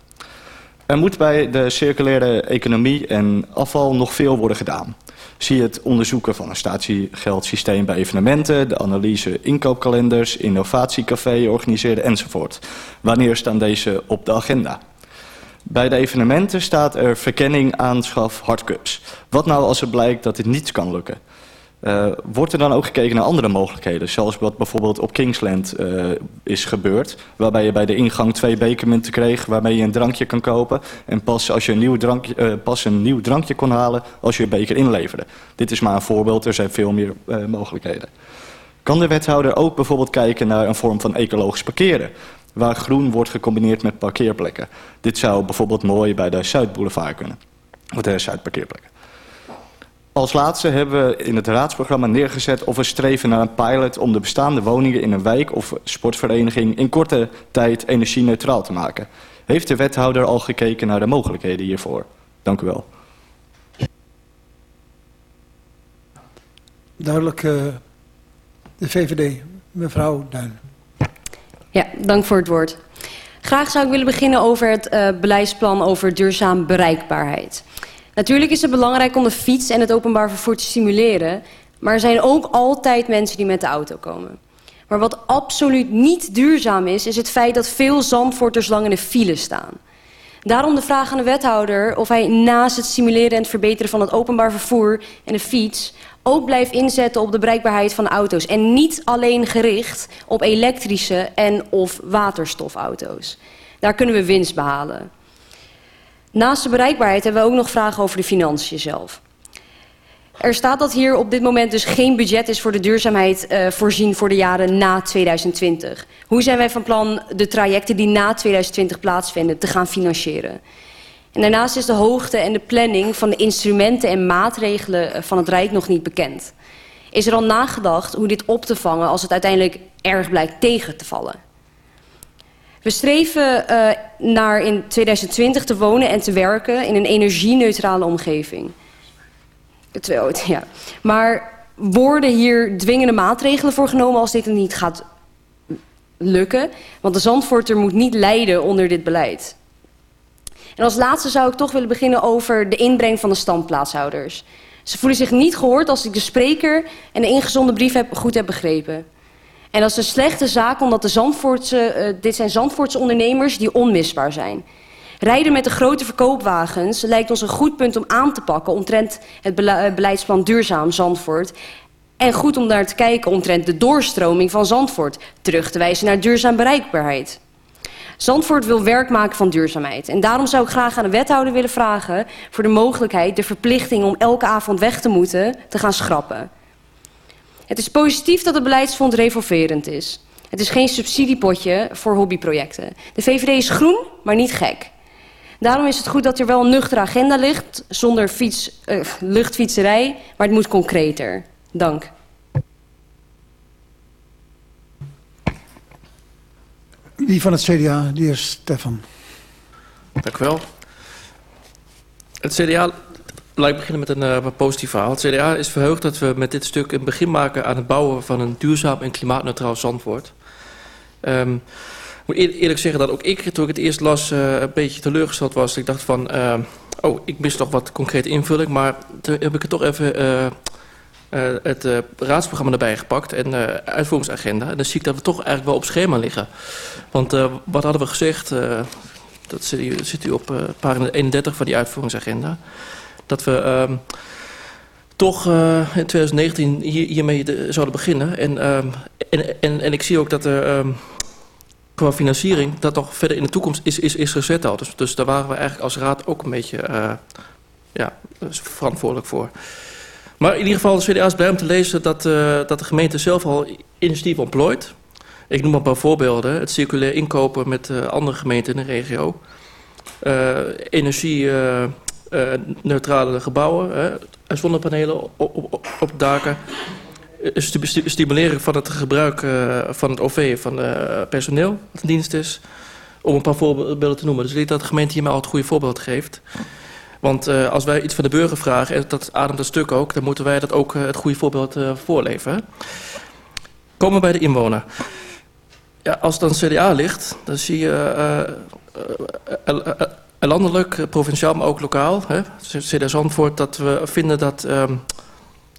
Er moet bij de circulaire economie en afval nog veel worden gedaan. Zie het onderzoeken van een statiegeldsysteem bij evenementen, de analyse inkoopkalenders, innovatiecafé organiseren enzovoort. Wanneer staan deze op de agenda? Bij de evenementen staat er verkenning, aanschaf, hardcups. Wat nou als het blijkt dat dit niet kan lukken? Uh, wordt er dan ook gekeken naar andere mogelijkheden, zoals wat bijvoorbeeld op Kingsland uh, is gebeurd, waarbij je bij de ingang twee bekermunten kreeg waarmee je een drankje kan kopen en pas, als je een nieuw drankje, uh, pas een nieuw drankje kon halen als je een beker inleverde. Dit is maar een voorbeeld, er zijn veel meer mogelijkheden. Kan de wethouder ook bijvoorbeeld kijken naar een vorm van ecologisch parkeren, waar groen wordt gecombineerd met parkeerplekken. Dit zou bijvoorbeeld mooi bij de Zuidboulevard kunnen, of de Zuidparkeerplekken. Als laatste hebben we in het raadsprogramma neergezet of we streven naar een pilot om de bestaande woningen in een wijk of sportvereniging in korte tijd energie-neutraal te maken. Heeft de wethouder al gekeken naar de mogelijkheden hiervoor? Dank u wel. Duidelijk uh, de VVD, mevrouw Duin. Ja, dank voor het woord. Graag zou ik willen beginnen over het uh, beleidsplan over duurzaam bereikbaarheid. Natuurlijk is het belangrijk om de fiets en het openbaar vervoer te stimuleren... maar er zijn ook altijd mensen die met de auto komen. Maar wat absoluut niet duurzaam is, is het feit dat veel Zandvoorters lang in de file staan. Daarom de vraag aan de wethouder of hij naast het stimuleren en het verbeteren van het openbaar vervoer en de fiets ook blijft inzetten op de bereikbaarheid van auto's. En niet alleen gericht op elektrische en of waterstofauto's. Daar kunnen we winst behalen. Naast de bereikbaarheid hebben we ook nog vragen over de financiën zelf. Er staat dat hier op dit moment dus geen budget is voor de duurzaamheid uh, voorzien voor de jaren na 2020. Hoe zijn wij van plan de trajecten die na 2020 plaatsvinden te gaan financieren? En daarnaast is de hoogte en de planning van de instrumenten en maatregelen eh, van het Rijk nog niet bekend. Is er al nagedacht hoe dit op te vangen als het uiteindelijk erg blijkt tegen te vallen? We streven uh, naar in 2020 te wonen en te werken in een energie-neutrale omgeving. Ja. Maar worden hier dwingende maatregelen voor genomen als dit niet gaat lukken? Want de Zandvoorter moet niet lijden onder dit beleid. En als laatste zou ik toch willen beginnen over de inbreng van de standplaatshouders. Ze voelen zich niet gehoord als ik de spreker en de ingezonden brief goed heb begrepen. En dat is een slechte zaak omdat de Zandvoortse, uh, dit zijn Zandvoortse ondernemers die onmisbaar zijn. Rijden met de grote verkoopwagens lijkt ons een goed punt om aan te pakken omtrent het eh, beleidsplan Duurzaam Zandvoort. En goed om naar te kijken omtrent de doorstroming van Zandvoort. Terug te wijzen naar duurzaam bereikbaarheid. Zandvoort wil werk maken van duurzaamheid. En daarom zou ik graag aan de wethouder willen vragen voor de mogelijkheid de verplichting om elke avond weg te moeten te gaan schrappen. Het is positief dat het beleidsfonds revolverend is. Het is geen subsidiepotje voor hobbyprojecten. De VVD is groen, maar niet gek. Daarom is het goed dat er wel een nuchtere agenda ligt, zonder fiets, uh, luchtfietserij, maar het moet concreter. Dank. Wie van het CDA? De heer Stefan. Dank u wel. Het CDA, laat ik beginnen met een uh, positief verhaal. Het CDA is verheugd dat we met dit stuk een begin maken aan het bouwen van een duurzaam en klimaatneutraal Zandvoort. Um, ik moet eerlijk zeggen dat ook ik, toen ik het eerst las, uh, een beetje teleurgesteld was. Ik dacht van, uh, oh, ik mis toch wat concrete invulling. Maar toen heb ik er toch even het raadsprogramma erbij gepakt en uitvoeringsagenda. En dan zie ik dat we toch eigenlijk wel op schema liggen. Want wat hadden we gezegd, dat zit, zit u op pagina 31 van die uitvoeringsagenda. Dat we ehm, toch in 2019 hier, hiermee de, zouden beginnen. En, ehm, en, en, en ik zie ook dat er um, qua financiering dat nog verder in de toekomst is, is, is gezet al. Dus, dus daar waren we eigenlijk als raad ook een beetje uh, ja, verantwoordelijk voor. Maar in ieder geval, de CDA is blij om te lezen dat, uh, dat de gemeente zelf al initiatief ontplooit. Ik noem een paar voorbeelden. Het circulair inkopen met andere gemeenten in de regio. Energie-neutrale gebouwen, zonnepanelen op, op, daken stimuleren van het gebruik uh, van het OV van personeel dat in dienst is. Om een paar voorbeelden te noemen. Dus ik denk dat de gemeente hier mij al het goede voorbeeld geeft. Want als wij iets van de burger vragen, en dat ademt een stuk ook... dan moeten wij dat ook het goede voorbeeld voorleven. Komen bij de inwoner. Ja, als het dan CDA ligt, dan zie je landelijk, provinciaal, maar ook lokaal... Hè, CDA Zandvoort, dat we vinden dat... Um,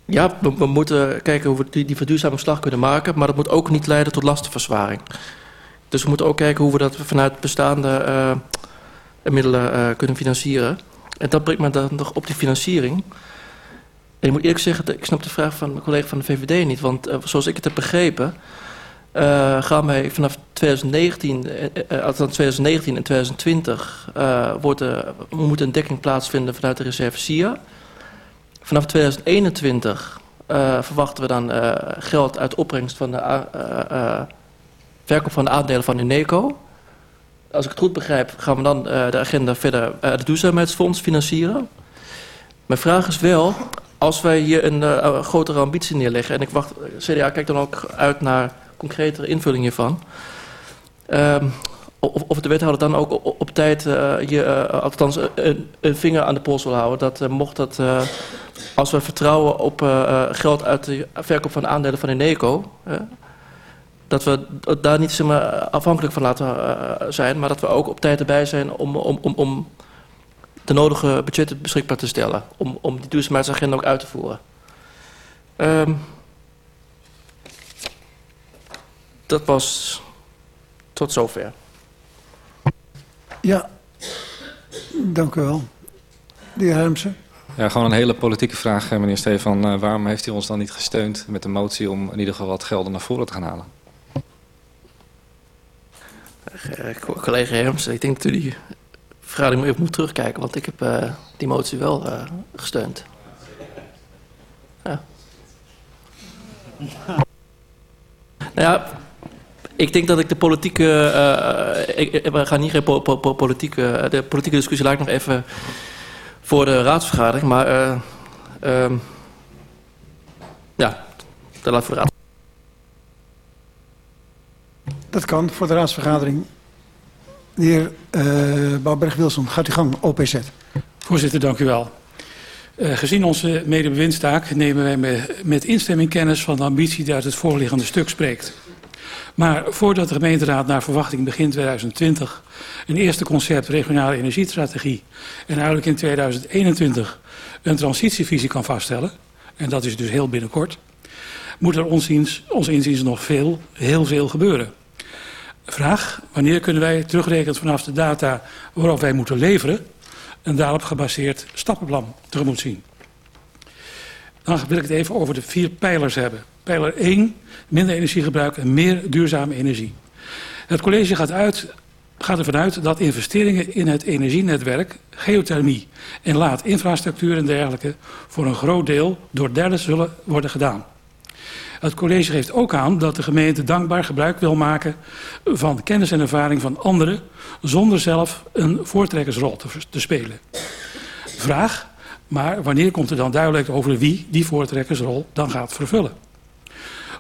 ja, we, moeten kijken hoe we die, die verduurzaming slag kunnen maken. Maar dat moet ook niet leiden tot lastenverzwaring. Dus we moeten ook kijken hoe we dat vanuit bestaande uh, middelen kunnen financieren. En dat brengt me dan nog op die financiering. En ik moet eerlijk zeggen, ik snap de vraag van mijn collega van de VVD niet. Want zoals ik het heb begrepen, gaan wij vanaf 2019, althans 2019 en 2020, wordt, moet een dekking plaatsvinden vanuit de reserve SIA. Vanaf 2021 uh, verwachten we dan uh, geld uit opbrengst van de uh, verkoop van de aandelen van Uneco. Als ik het goed begrijp, gaan we dan de agenda verder het duurzaamheidsfonds financieren. Mijn vraag is wel, als wij hier een grotere ambitie neerleggen... en ik wacht, CDA kijkt dan ook uit naar concretere invulling hiervan... Ehm, of, of de wethouder dan ook op, tijd uh, je, uh, althans een, een, vinger aan de pols wil houden. Dat mocht dat, als we vertrouwen op geld uit de verkoop van aandelen van Eneco, dat we daar niet zeg maar, afhankelijk van laten zijn, maar dat we ook op tijd erbij zijn om, om, om, om de nodige budgetten beschikbaar te stellen. Om, om die duurzaamheidsagenda ook uit te voeren. Um, dat was tot zover. Ja, dank u wel. De heer Hermsen. Ja, gewoon een hele politieke vraag, eh, meneer Stefan. Uh, waarom heeft u ons dan niet gesteund met de motie om in ieder geval wat gelden naar voren te gaan halen? Uh, collega Hermsen, ik denk dat u die vergadering even moet terugkijken, want ik heb uh, die motie wel gesteund. Ja. nou ja, ik denk dat ik de politieke... Uh, ik, we gaan hier geen po po po politieke... de politieke discussie laat ik nog even voor de raadsvergadering. Maar uh, uh, ja, dat laat voor de raad. Dat kan voor de raadsvergadering. De heer uh, Bouwberg-Wilson, gaat u gang, OPZ. Voorzitter, dank u wel. Uh, gezien onze medebewindstaak nemen wij met, met instemming kennis van de ambitie die uit het voorliggende stuk spreekt. Maar voordat de gemeenteraad naar verwachting begin 2020 een eerste concept regionale energiestrategie en uiterlijk in 2021 een transitievisie kan vaststellen, en dat is dus heel binnenkort, moet er ons inziens, ons inziens nog veel, heel veel gebeuren. Vraag, wanneer kunnen wij terugrekend vanaf de data waarop wij moeten leveren, een daarop gebaseerd stappenplan tegemoet zien? Dan wil ik het even over de vier pijlers hebben. Pijler 1, minder energiegebruik en meer duurzame energie. Het college gaat, uit, gaat ervan uit dat investeringen in het energienetwerk, geothermie en laadinfrastructuur en dergelijke voor een groot deel door derden zullen worden gedaan. Het college geeft ook aan dat de gemeente dankbaar gebruik wil maken van kennis en ervaring van anderen zonder zelf een voortrekkersrol te, te spelen. Vraag, maar wanneer komt er dan duidelijk over wie die voortrekkersrol dan gaat vervullen?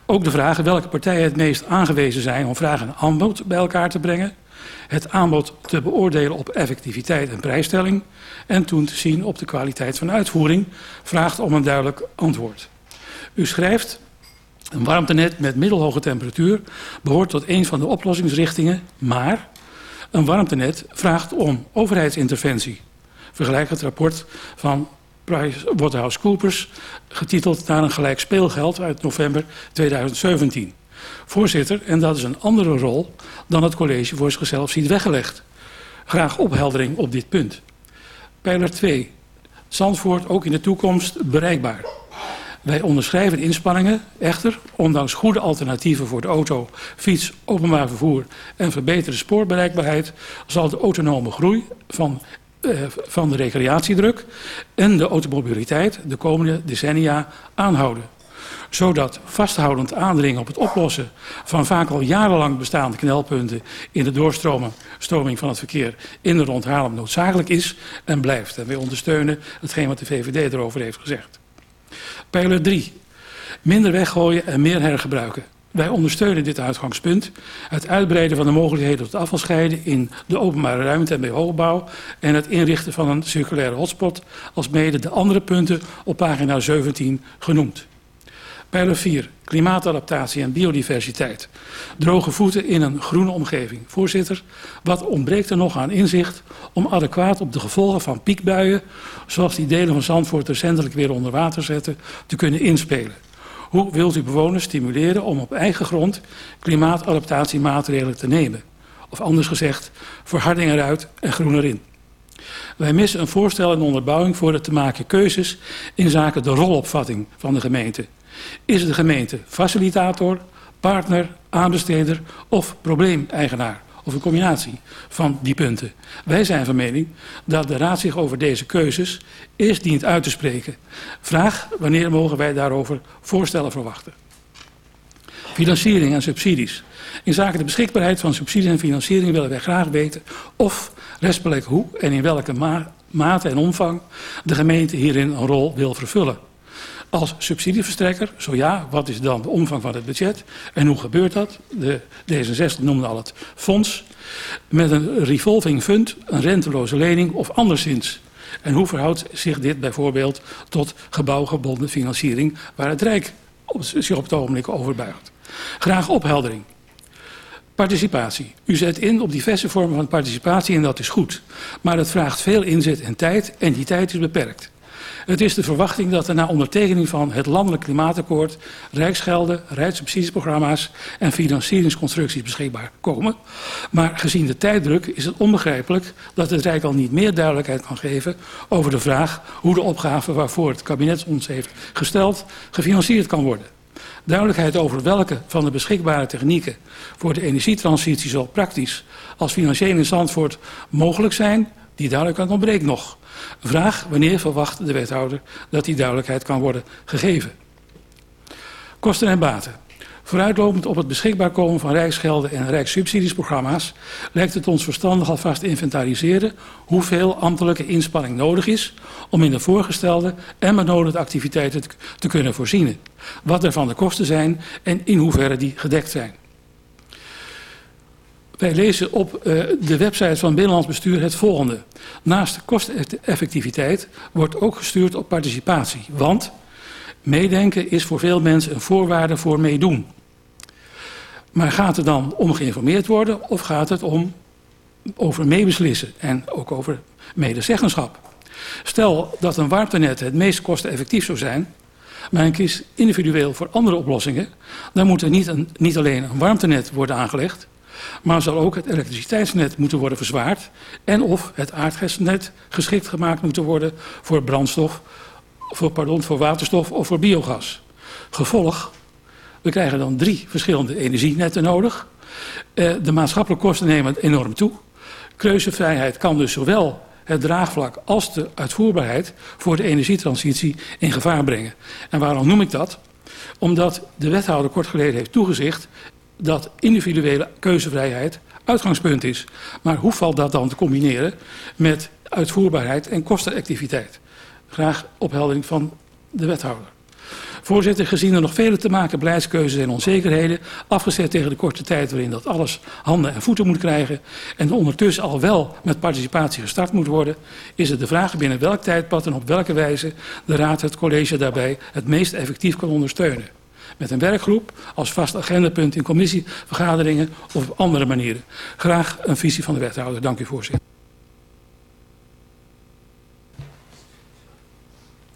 Ook de vraag welke partijen het meest aangewezen zijn om vraag en aanbod bij elkaar te brengen. Het aanbod te beoordelen op effectiviteit en prijsstelling. En toen te zien op de kwaliteit van uitvoering vraagt om een duidelijk antwoord. U schrijft, een warmtenet met middelhoge temperatuur behoort tot een van de oplossingsrichtingen, maar een warmtenet vraagt om overheidsinterventie. Vergelijk het rapport van PricewaterhouseCoopers, getiteld naar een gelijk speelgeld uit november 2017. Voorzitter, en dat is een andere rol dan het college voor zichzelf ziet weggelegd. Graag opheldering op dit punt. Pijler 2. Zandvoort ook in de toekomst bereikbaar. Wij onderschrijven inspanningen, echter, ondanks goede alternatieven voor de auto, fiets, openbaar vervoer en verbeterde spoorbereikbaarheid, zal de autonome groei van van de recreatiedruk en de automobiliteit de komende decennia aanhouden. Zodat vasthoudend aandringen op het oplossen van vaak al jarenlang bestaande knelpunten in de doorstroming van het verkeer in de rondhaling noodzakelijk is en blijft. En wij ondersteunen hetgeen wat de VVD erover heeft gezegd. Pijler 3. Minder weggooien en meer hergebruiken. Wij ondersteunen dit uitgangspunt. Het uitbreiden van de mogelijkheden tot afvalscheiden in de openbare ruimte en bij hoogbouw. En het inrichten van een circulaire hotspot. Als mede de andere punten op pagina 17 genoemd. Pijler 4. Klimaatadaptatie en biodiversiteit. Droge voeten in een groene omgeving. Voorzitter, wat ontbreekt er nog aan inzicht om adequaat op de gevolgen van piekbuien, zoals die delen van Zandvoort recentelijk weer onder water zetten, te kunnen inspelen? Hoe wilt u bewoners stimuleren om op eigen grond klimaatadaptatiemaatregelen te nemen? Of anders gezegd, verharding eruit en groen erin. Wij missen een voorstel en onderbouwing voor het te maken keuzes in zaken de rolopvatting van de gemeente. Is de gemeente facilitator, partner, aanbesteder of probleemeigenaar? Of een combinatie van die punten. Wij zijn van mening dat de Raad zich over deze keuzes eerst dient uit te spreken. Vraag wanneer mogen wij daarover voorstellen verwachten. Financiering en subsidies. In zaken de beschikbaarheid van subsidies en financiering willen wij graag weten of, respectievelijk hoe en in welke ma mate en omvang de gemeente hierin een rol wil vervullen. Als subsidieverstrekker? Zo ja, wat is dan de omvang van het budget? En hoe gebeurt dat? De D66 noemde al het fonds. Met een revolving fund, een renteloze lening of anderszins. En hoe verhoudt zich dit bijvoorbeeld tot gebouwgebonden financiering... waar het Rijk zich op het ogenblik over buigt? Graag opheldering. Participatie. U zet in op diverse vormen van participatie en dat is goed. Maar dat vraagt veel inzet en tijd en die tijd is beperkt. Het is de verwachting dat er na ondertekening van het Landelijk Klimaatakkoord rijksgelden, rijkssubsidieprogramma's en financieringsconstructies beschikbaar komen. Maar gezien de tijddruk is het onbegrijpelijk dat het Rijk al niet meer duidelijkheid kan geven over de vraag hoe de opgave waarvoor het kabinet ons heeft gesteld gefinancierd kan worden. Duidelijkheid over welke van de beschikbare technieken voor de energietransitie zowel praktisch als financieel in Zandvoort mogelijk zijn, die duidelijkheid ontbreekt nog. Vraag wanneer verwacht de wethouder dat die duidelijkheid kan worden gegeven. Kosten en baten. Vooruitlopend op het beschikbaar komen van rijksgelden en rijkssubsidiesprogramma's lijkt het ons verstandig alvast te inventariseren hoeveel ambtelijke inspanning nodig is om in de voorgestelde en benodigde activiteiten te kunnen voorzien. Wat er van de kosten zijn en in hoeverre die gedekt zijn. Wij lezen op uh, de website van Binnenlands Bestuur het volgende. Naast kosteneffectiviteit wordt ook gestuurd op participatie. Want meedenken is voor veel mensen een voorwaarde voor meedoen. Maar gaat het dan om geïnformeerd worden of gaat het om over meebeslissen en ook over medezeggenschap? Stel dat een warmtenet het meest kosteneffectief zou zijn, maar ik kies individueel voor andere oplossingen, dan moet er niet, een, niet alleen een warmtenet worden aangelegd, maar zal ook het elektriciteitsnet moeten worden verzwaard en of het aardgasnet geschikt gemaakt moeten worden voor brandstof, voor, pardon, voor waterstof of voor biogas. Gevolg, we krijgen dan drie verschillende energienetten nodig. Uh, de maatschappelijke kosten nemen enorm toe. Keuzevrijheid kan dus zowel het draagvlak als de uitvoerbaarheid voor de energietransitie in gevaar brengen. En waarom noem ik dat? Omdat de wethouder kort geleden heeft toegezegd dat individuele keuzevrijheid uitgangspunt is. Maar hoe valt dat dan te combineren met uitvoerbaarheid en kostenactiviteit? Graag opheldering van de wethouder. Voorzitter, gezien er nog vele te maken beleidskeuzes en onzekerheden, afgezet tegen de korte tijd waarin dat alles handen en voeten moet krijgen en ondertussen al wel met participatie gestart moet worden, is het de vraag binnen welk tijdpad en op welke wijze de Raad het college daarbij het meest effectief kan ondersteunen met een werkgroep als vast agendapunt in commissievergaderingen of op andere manieren. Graag een visie van de wethouder. Dank u voorzitter.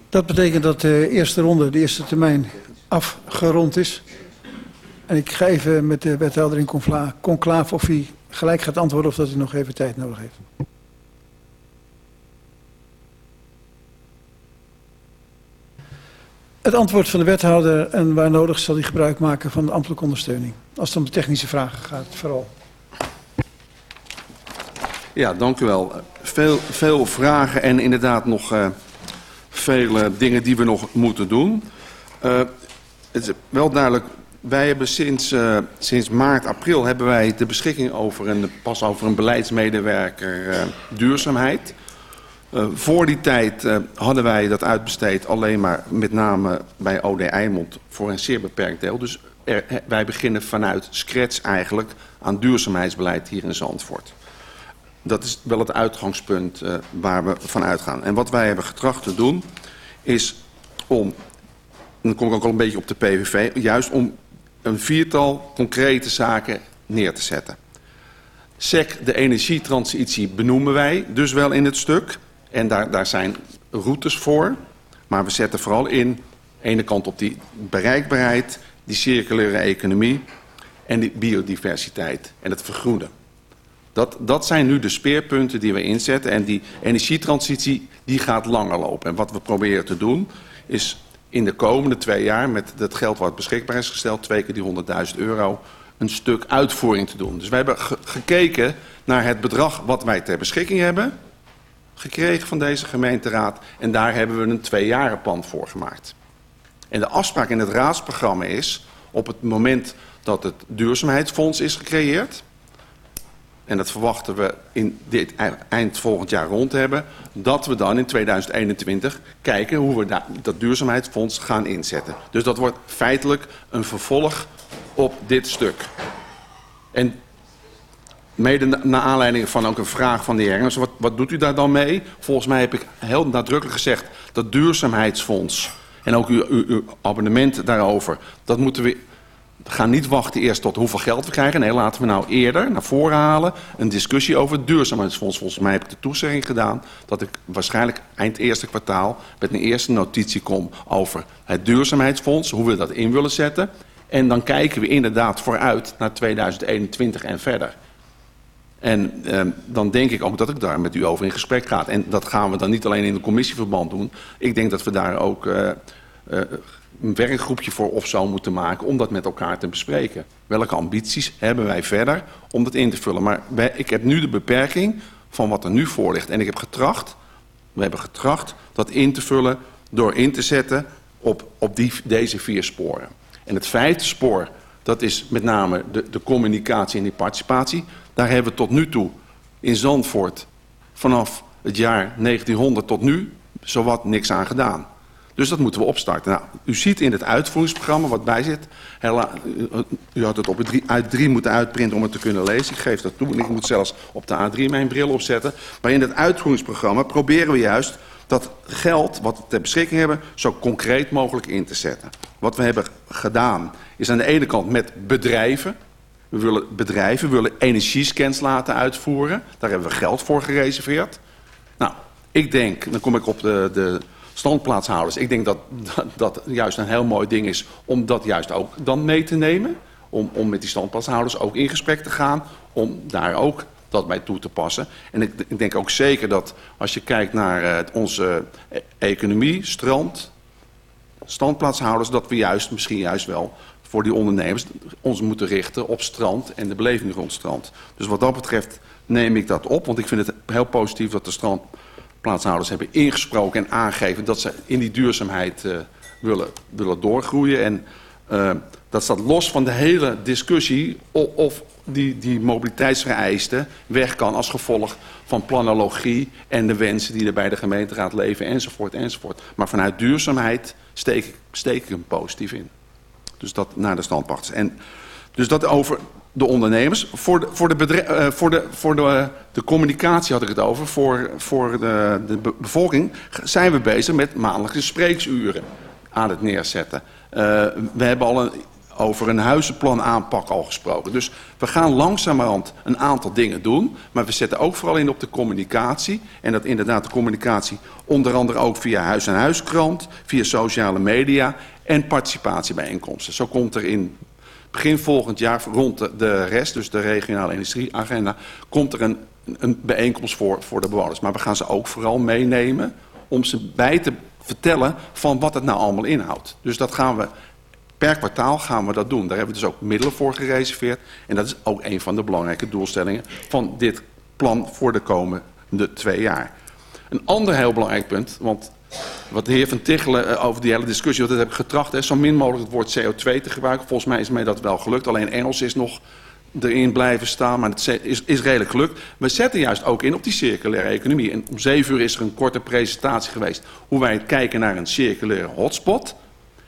Dat betekent dat de eerste ronde, de eerste termijn, afgerond is. En ik ga even met de wethouder in conclave of hij gelijk gaat antwoorden of dat hij nog even tijd nodig heeft. Het antwoord van de wethouder en waar nodig zal hij gebruik maken van de ambtelijke ondersteuning. Als het om de technische vragen gaat, vooral. Ja, dank u wel. Veel, veel vragen en inderdaad nog uh, vele dingen die we nog moeten doen. Uh, het is wel duidelijk, wij hebben sinds, uh, sinds maart, april hebben wij de beschikking over een, pas over een beleidsmedewerker duurzaamheid. Uh, voor die tijd uh, hadden wij dat uitbesteed alleen maar met name bij OD Eimond voor een zeer beperkt deel. Dus wij beginnen vanuit scratch eigenlijk aan duurzaamheidsbeleid hier in Zandvoort. Dat is wel het uitgangspunt uh, waar we van uitgaan. En wat wij hebben getracht te doen is om, dan kom ik ook al een beetje op de PVV, juist om een viertal concrete zaken neer te zetten. SEC, de energietransitie, benoemen wij dus wel in het stuk. En daar, daar zijn routes voor. Maar we zetten vooral in, aan de ene kant op die bereikbaarheid, die circulaire economie en die biodiversiteit en het vergroenen. Dat, dat zijn nu de speerpunten die we inzetten. En die energietransitie die gaat langer lopen. En wat we proberen te doen is in de komende twee jaar met het geld wat beschikbaar is gesteld, twee keer die 100.000 euro, een stuk uitvoering te doen. Dus we hebben gekeken naar het bedrag wat wij ter beschikking hebben gekregen van deze gemeenteraad. En daar hebben we een tweejarenplan voor gemaakt. En de afspraak in het raadsprogramma is, op het moment dat het duurzaamheidsfonds is gecreëerd, en dat verwachten we in dit e- eind volgend jaar rond te hebben, dat we dan in 2021 kijken hoe we da- dat duurzaamheidsfonds gaan inzetten. Dus dat wordt feitelijk een vervolg op dit stuk. En mede na, naar aanleiding van ook een vraag van de heer Engels, wat, wat doet u daar dan mee? Volgens mij heb ik heel nadrukkelijk gezegd dat duurzaamheidsfonds en ook uw, uw, uw abonnement daarover, dat moeten we gaan niet wachten eerst tot hoeveel geld we krijgen. Nee, laten we nou eerder naar voren halen een discussie over het duurzaamheidsfonds. Volgens mij heb ik de toezegging gedaan dat ik waarschijnlijk eind eerste kwartaal met een eerste notitie kom over het duurzaamheidsfonds, hoe we dat in willen zetten. En dan kijken we inderdaad vooruit naar 2021 en verder. En eh, dan denk ik ook dat ik daar met u over in gesprek ga. En dat gaan we dan niet alleen in de commissieverband doen. Ik denk dat we daar ook uh, uh, een werkgroepje voor of zo moeten maken om dat met elkaar te bespreken. Welke ambities hebben wij verder om dat in te vullen? Maar wij, ik heb nu de beperking van wat er nu voor ligt. En ik heb getracht, we hebben getracht dat in te vullen door in te zetten op, op die, deze vier sporen. En het vijfde spoor, dat is met name de, de communicatie en die participatie. Daar hebben we tot nu toe in Zandvoort vanaf het jaar 1900 tot nu zowat niks aan gedaan. Dus dat moeten we opstarten. Nou, u ziet in het uitvoeringsprogramma wat bij zit. U had het op het drie, uit 3 moeten uitprinten om het te kunnen lezen. Ik geef dat toe en ik moet zelfs op de A3 mijn bril opzetten. Maar in het uitvoeringsprogramma proberen we juist dat geld wat we ter beschikking hebben zo concreet mogelijk in te zetten. Wat we hebben gedaan is aan de ene kant met bedrijven. We willen bedrijven, we willen energiescans laten uitvoeren. Daar hebben we geld voor gereserveerd. Nou, ik denk, dan kom ik op de, de standplaatshouders. Ik denk dat, dat dat juist een heel mooi ding is om dat juist ook dan mee te nemen. Om, om met die standplaatshouders ook in gesprek te gaan. Om daar ook dat bij toe te passen. En ik, ik denk ook zeker dat als je kijkt naar uh, onze uh, economie, strand, standplaatshouders... dat we juist, misschien juist wel voor die ondernemers ons moeten richten op strand en de beleving rond strand. Dus wat dat betreft neem ik dat op. Want ik vind het heel positief dat de strandplaatshouders hebben ingesproken en aangegeven... dat ze in die duurzaamheid uh, willen, willen doorgroeien. En uh, dat staat los van de hele discussie of, of die, die mobiliteitsvereisten weg kan als gevolg van planologie en de wensen die er bij de gemeenteraad leven enzovoort enzovoort. Maar vanuit duurzaamheid steek steek ik hem positief in. Dus dat naar de standpachters. En dus dat over de ondernemers. Voor de, voor de, bedrijf, uh, voor de, voor de, de communicatie had ik het over. Voor, voor de, de bevolking zijn we bezig met maandelijkse spreeksuren aan het neerzetten. Uh, we hebben al een, over een huizenplan aanpak al gesproken. Dus we gaan langzamerhand een aantal dingen doen. Maar we zetten ook vooral in op de communicatie. En dat inderdaad de communicatie onder andere ook via huis- en huiskrant, via sociale media en participatiebijeenkomsten. Zo komt er in begin volgend jaar rond de, de rest, dus de regionale industrieagenda, komt er een, een bijeenkomst voor, voor de bewoners. Maar we gaan ze ook vooral meenemen om ze bij te vertellen van wat het nou allemaal inhoudt. Dus dat gaan we per kwartaal gaan we dat doen. Daar hebben we dus ook middelen voor gereserveerd. En dat is ook een van de belangrijke doelstellingen van dit plan voor de komende twee jaar. Een ander heel belangrijk punt, want wat de heer Van Tichelen over die hele discussie, dat heb ik getracht, hè, zo min mogelijk het woord CO2 te gebruiken. Volgens mij is mij dat wel gelukt. Alleen Engels is nog erin blijven staan, maar het is, is redelijk gelukt. We zetten juist ook in op die circulaire economie. En om zeven uur is er een korte presentatie geweest hoe wij kijken naar een circulaire hotspot.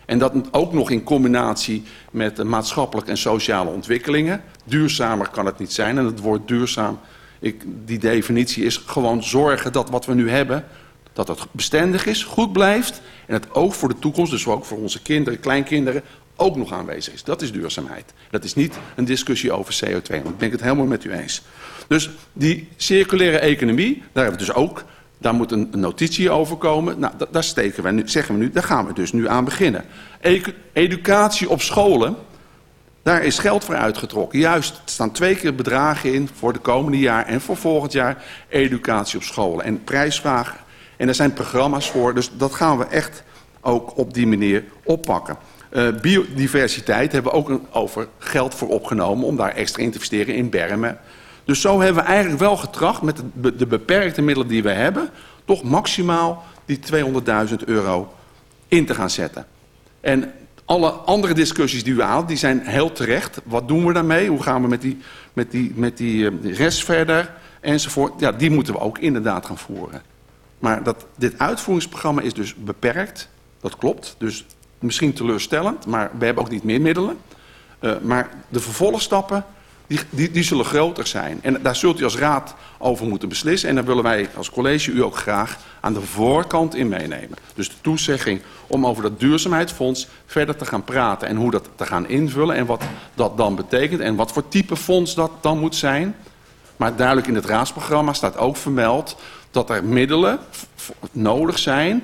En dat ook nog in combinatie met maatschappelijke en sociale ontwikkelingen. Duurzamer kan het niet zijn. En het woord duurzaam, ik, die definitie is gewoon zorgen dat wat we nu hebben... dat het bestendig is, goed blijft... en het ook voor de toekomst, dus ook voor onze kinderen, kleinkinderen... ook nog aanwezig is. Dat is duurzaamheid. Dat is niet een discussie over CO2. Want ik ben het helemaal met u eens. Dus die circulaire economie, daar hebben we dus ook... Daar moet een notitie over komen. Nou, daar steken we nu, zeggen we nu, daar gaan we dus nu aan beginnen. Educatie op scholen, daar is geld voor uitgetrokken. Juist, er staan twee keer bedragen in voor de komende jaar en voor volgend jaar educatie op scholen. En prijsvragen. En er zijn programma's voor, dus dat gaan we echt ook op die manier oppakken. Uh, biodiversiteit hebben we ook een, over geld voor opgenomen om daar extra in te investeren in bermen. Dus zo hebben we eigenlijk wel getracht met de, beperkte middelen die we hebben... toch maximaal die 200.000 euro in te gaan zetten. En alle andere discussies die u haalt, die zijn heel terecht. Wat doen we daarmee? Hoe gaan we met die, met die, met die uh, rest verder? Enzovoort. Ja, die moeten we ook inderdaad gaan voeren. Maar dat, dit uitvoeringsprogramma is dus beperkt. Dat klopt. Dus misschien teleurstellend, maar we hebben ook niet meer middelen. Uh, maar de vervolgstappen, die, die, die zullen groter zijn. En daar zult u als raad over moeten beslissen. En daar willen wij als college u ook graag aan de voorkant in meenemen. Dus de toezegging om over dat duurzaamheidsfonds verder te gaan praten... en hoe dat te gaan invullen en wat dat dan betekent... en wat voor type fonds dat dan moet zijn. Maar duidelijk in het raadsprogramma staat ook vermeld... dat er middelen nodig zijn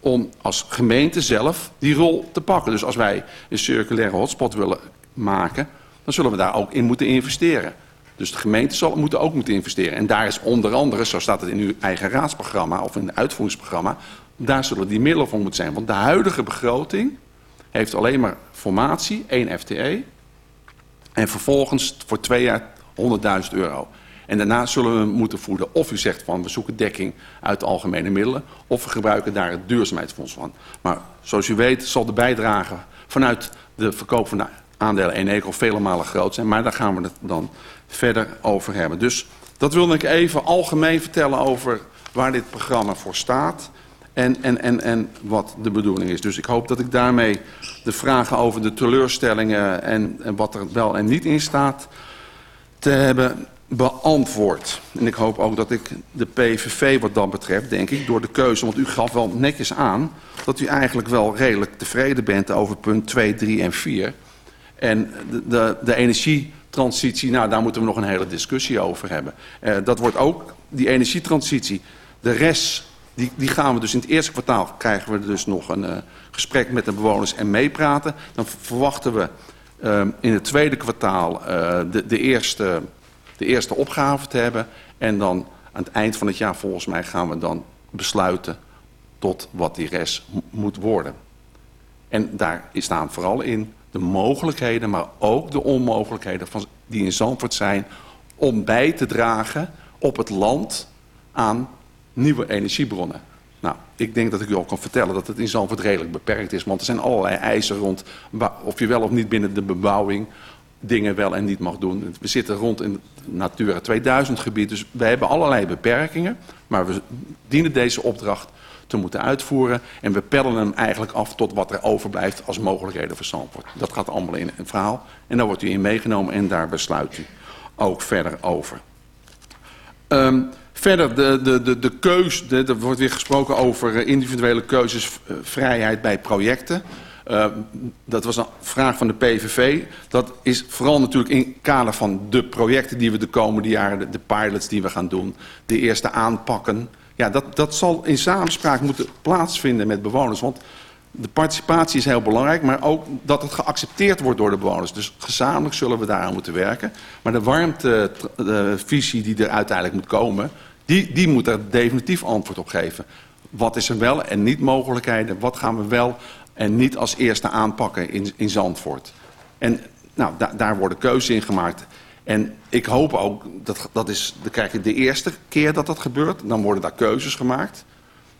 om als gemeente zelf die rol te pakken. Dus als wij een circulaire hotspot willen maken... dan zullen we daar ook in moeten investeren. Dus de gemeente zal moeten ook moeten investeren. En daar is onder andere, zo staat het in uw eigen raadsprogramma... of in het uitvoeringsprogramma... daar zullen die middelen voor moeten zijn. Want de huidige begroting heeft alleen maar formatie, één FTE... en vervolgens voor twee jaar 100.000 euro. En daarna zullen we moeten voeden of u zegt van we zoeken dekking uit de algemene middelen... of we gebruiken daar het duurzaamheidsfonds van. Maar zoals u weet zal de bijdrage vanuit de verkoop van de aandelen Eneco vele malen groot zijn. Maar daar gaan we het dan verder over hebben. Dus dat wilde ik even algemeen vertellen over waar dit programma voor staat... En, en, en, en wat de bedoeling is. Dus ik hoop dat ik daarmee de vragen over de teleurstellingen... en, en wat er wel en niet in staat te hebben beantwoord. En ik hoop ook dat ik de PVV wat dat betreft, denk ik, door de keuze... want u gaf wel netjes aan dat u eigenlijk wel redelijk tevreden bent over punt 2, 3 en 4. En de, de, energietransitie, nou daar moeten we nog een hele discussie over hebben. Uh, dat wordt ook, die energietransitie, de rest... Die, die gaan we dus in het eerste kwartaal krijgen we dus nog een uh, gesprek met de bewoners en meepraten. Dan verwachten we uh, in het tweede kwartaal de, de eerste de eerste opgave te hebben. En dan aan het eind van het jaar volgens mij gaan we dan besluiten tot wat die rest moet worden. En daar staan vooral in de mogelijkheden, maar ook de onmogelijkheden van, die in Zandvoort zijn om bij te dragen op het land aan nieuwe energiebronnen. Nou, ik denk dat ik u al kan vertellen dat het in Zandvoort redelijk beperkt is. Want er zijn allerlei eisen rond of je wel of niet binnen de bebouwing dingen wel en niet mag doen. We zitten rond in Natura 2000 gebied, dus we hebben allerlei beperkingen. Maar we dienen deze opdracht te moeten uitvoeren. En we pellen hem eigenlijk af tot wat er overblijft als mogelijkheden voor Zandvoort. Dat gaat allemaal in een verhaal. En daar wordt u in meegenomen en daar besluit u ook verder over. Um, verder, de, de, de, de keus, er wordt weer gesproken over individuele keuzes, vrijheid bij projecten. Uh, dat was een vraag van de PVV. Dat is vooral natuurlijk in kader van de projecten die we de komende jaren, de, de pilots die we gaan doen, de eerste aanpakken. Ja, dat, dat zal in samenspraak moeten plaatsvinden met bewoners. Want de participatie is heel belangrijk, maar ook dat het geaccepteerd wordt door de bewoners. Dus gezamenlijk zullen we daaraan moeten werken. Maar de warmtevisie die er uiteindelijk moet komen, die, die moet er definitief antwoord op geven. Wat is er wel en niet mogelijkheden? Wat gaan we wel en niet als eerste aanpakken in, in Zandvoort. En nou, da, daar worden keuzes in gemaakt. En ik hoop ook, dat, dat is de, kijk, de eerste keer dat dat gebeurt, dan worden daar keuzes gemaakt.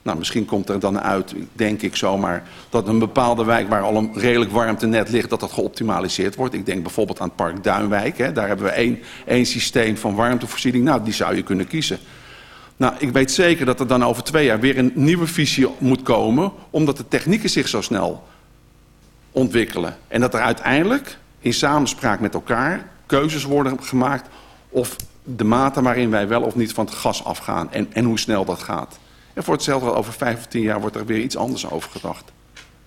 Nou, misschien komt er dan uit, denk ik zomaar, dat een bepaalde wijk waar al een redelijk warmtenet ligt, dat dat geoptimaliseerd wordt. Ik denk bijvoorbeeld aan het park Duinwijk. Hè. Daar hebben we één, één systeem van warmtevoorziening. Nou, die zou je kunnen kiezen. Nou, ik weet zeker dat er dan over twee jaar weer een nieuwe visie moet komen... omdat de technieken zich zo snel ontwikkelen. En dat er uiteindelijk in samenspraak met elkaar keuzes worden gemaakt... of de mate waarin wij wel of niet van het gas afgaan en, en hoe snel dat gaat. En voor hetzelfde over vijf of tien jaar wordt er weer iets anders over gedacht.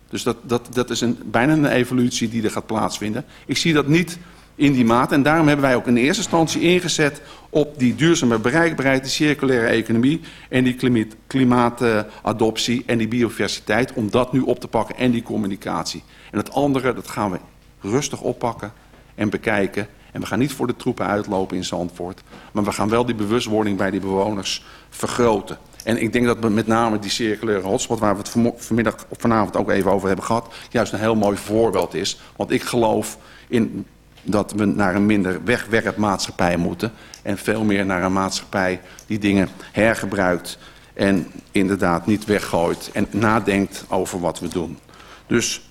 Dus dat, dat, dat is een, bijna een evolutie die er gaat plaatsvinden. Ik zie dat niet in die mate. En daarom hebben wij ook in eerste instantie ingezet op die duurzame bereikbaarheid, die circulaire economie en die klimaatadoptie en die biodiversiteit, om dat nu op te pakken en die communicatie. En het andere, dat gaan we rustig oppakken en bekijken. En we gaan niet voor de troepen uitlopen in Zandvoort, maar we gaan wel die bewustwording bij die bewoners vergroten. En ik denk dat we met name die circulaire hotspot, waar we het vanmiddag of vanavond ook even over hebben gehad, juist een heel mooi voorbeeld is. Want ik geloof in dat we naar een minder wegwerpmaatschappij moeten. En veel meer naar een maatschappij die dingen hergebruikt en inderdaad niet weggooit. En nadenkt over wat we doen. Dus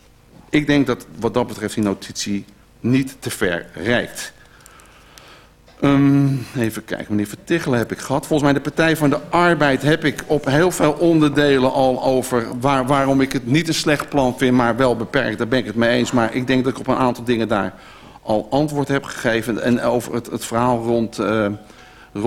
ik denk dat wat dat betreft die notitie niet te ver reikt. Um, even kijken, meneer Vertichelen heb ik gehad. Volgens mij de Partij van de Arbeid heb ik op heel veel onderdelen al over... Waar, waarom ik het niet een slecht plan vind, maar wel beperkt. Daar ben ik het mee eens. Maar ik denk dat ik op een aantal dingen daar al antwoord heb gegeven. En over het, het verhaal rond uh,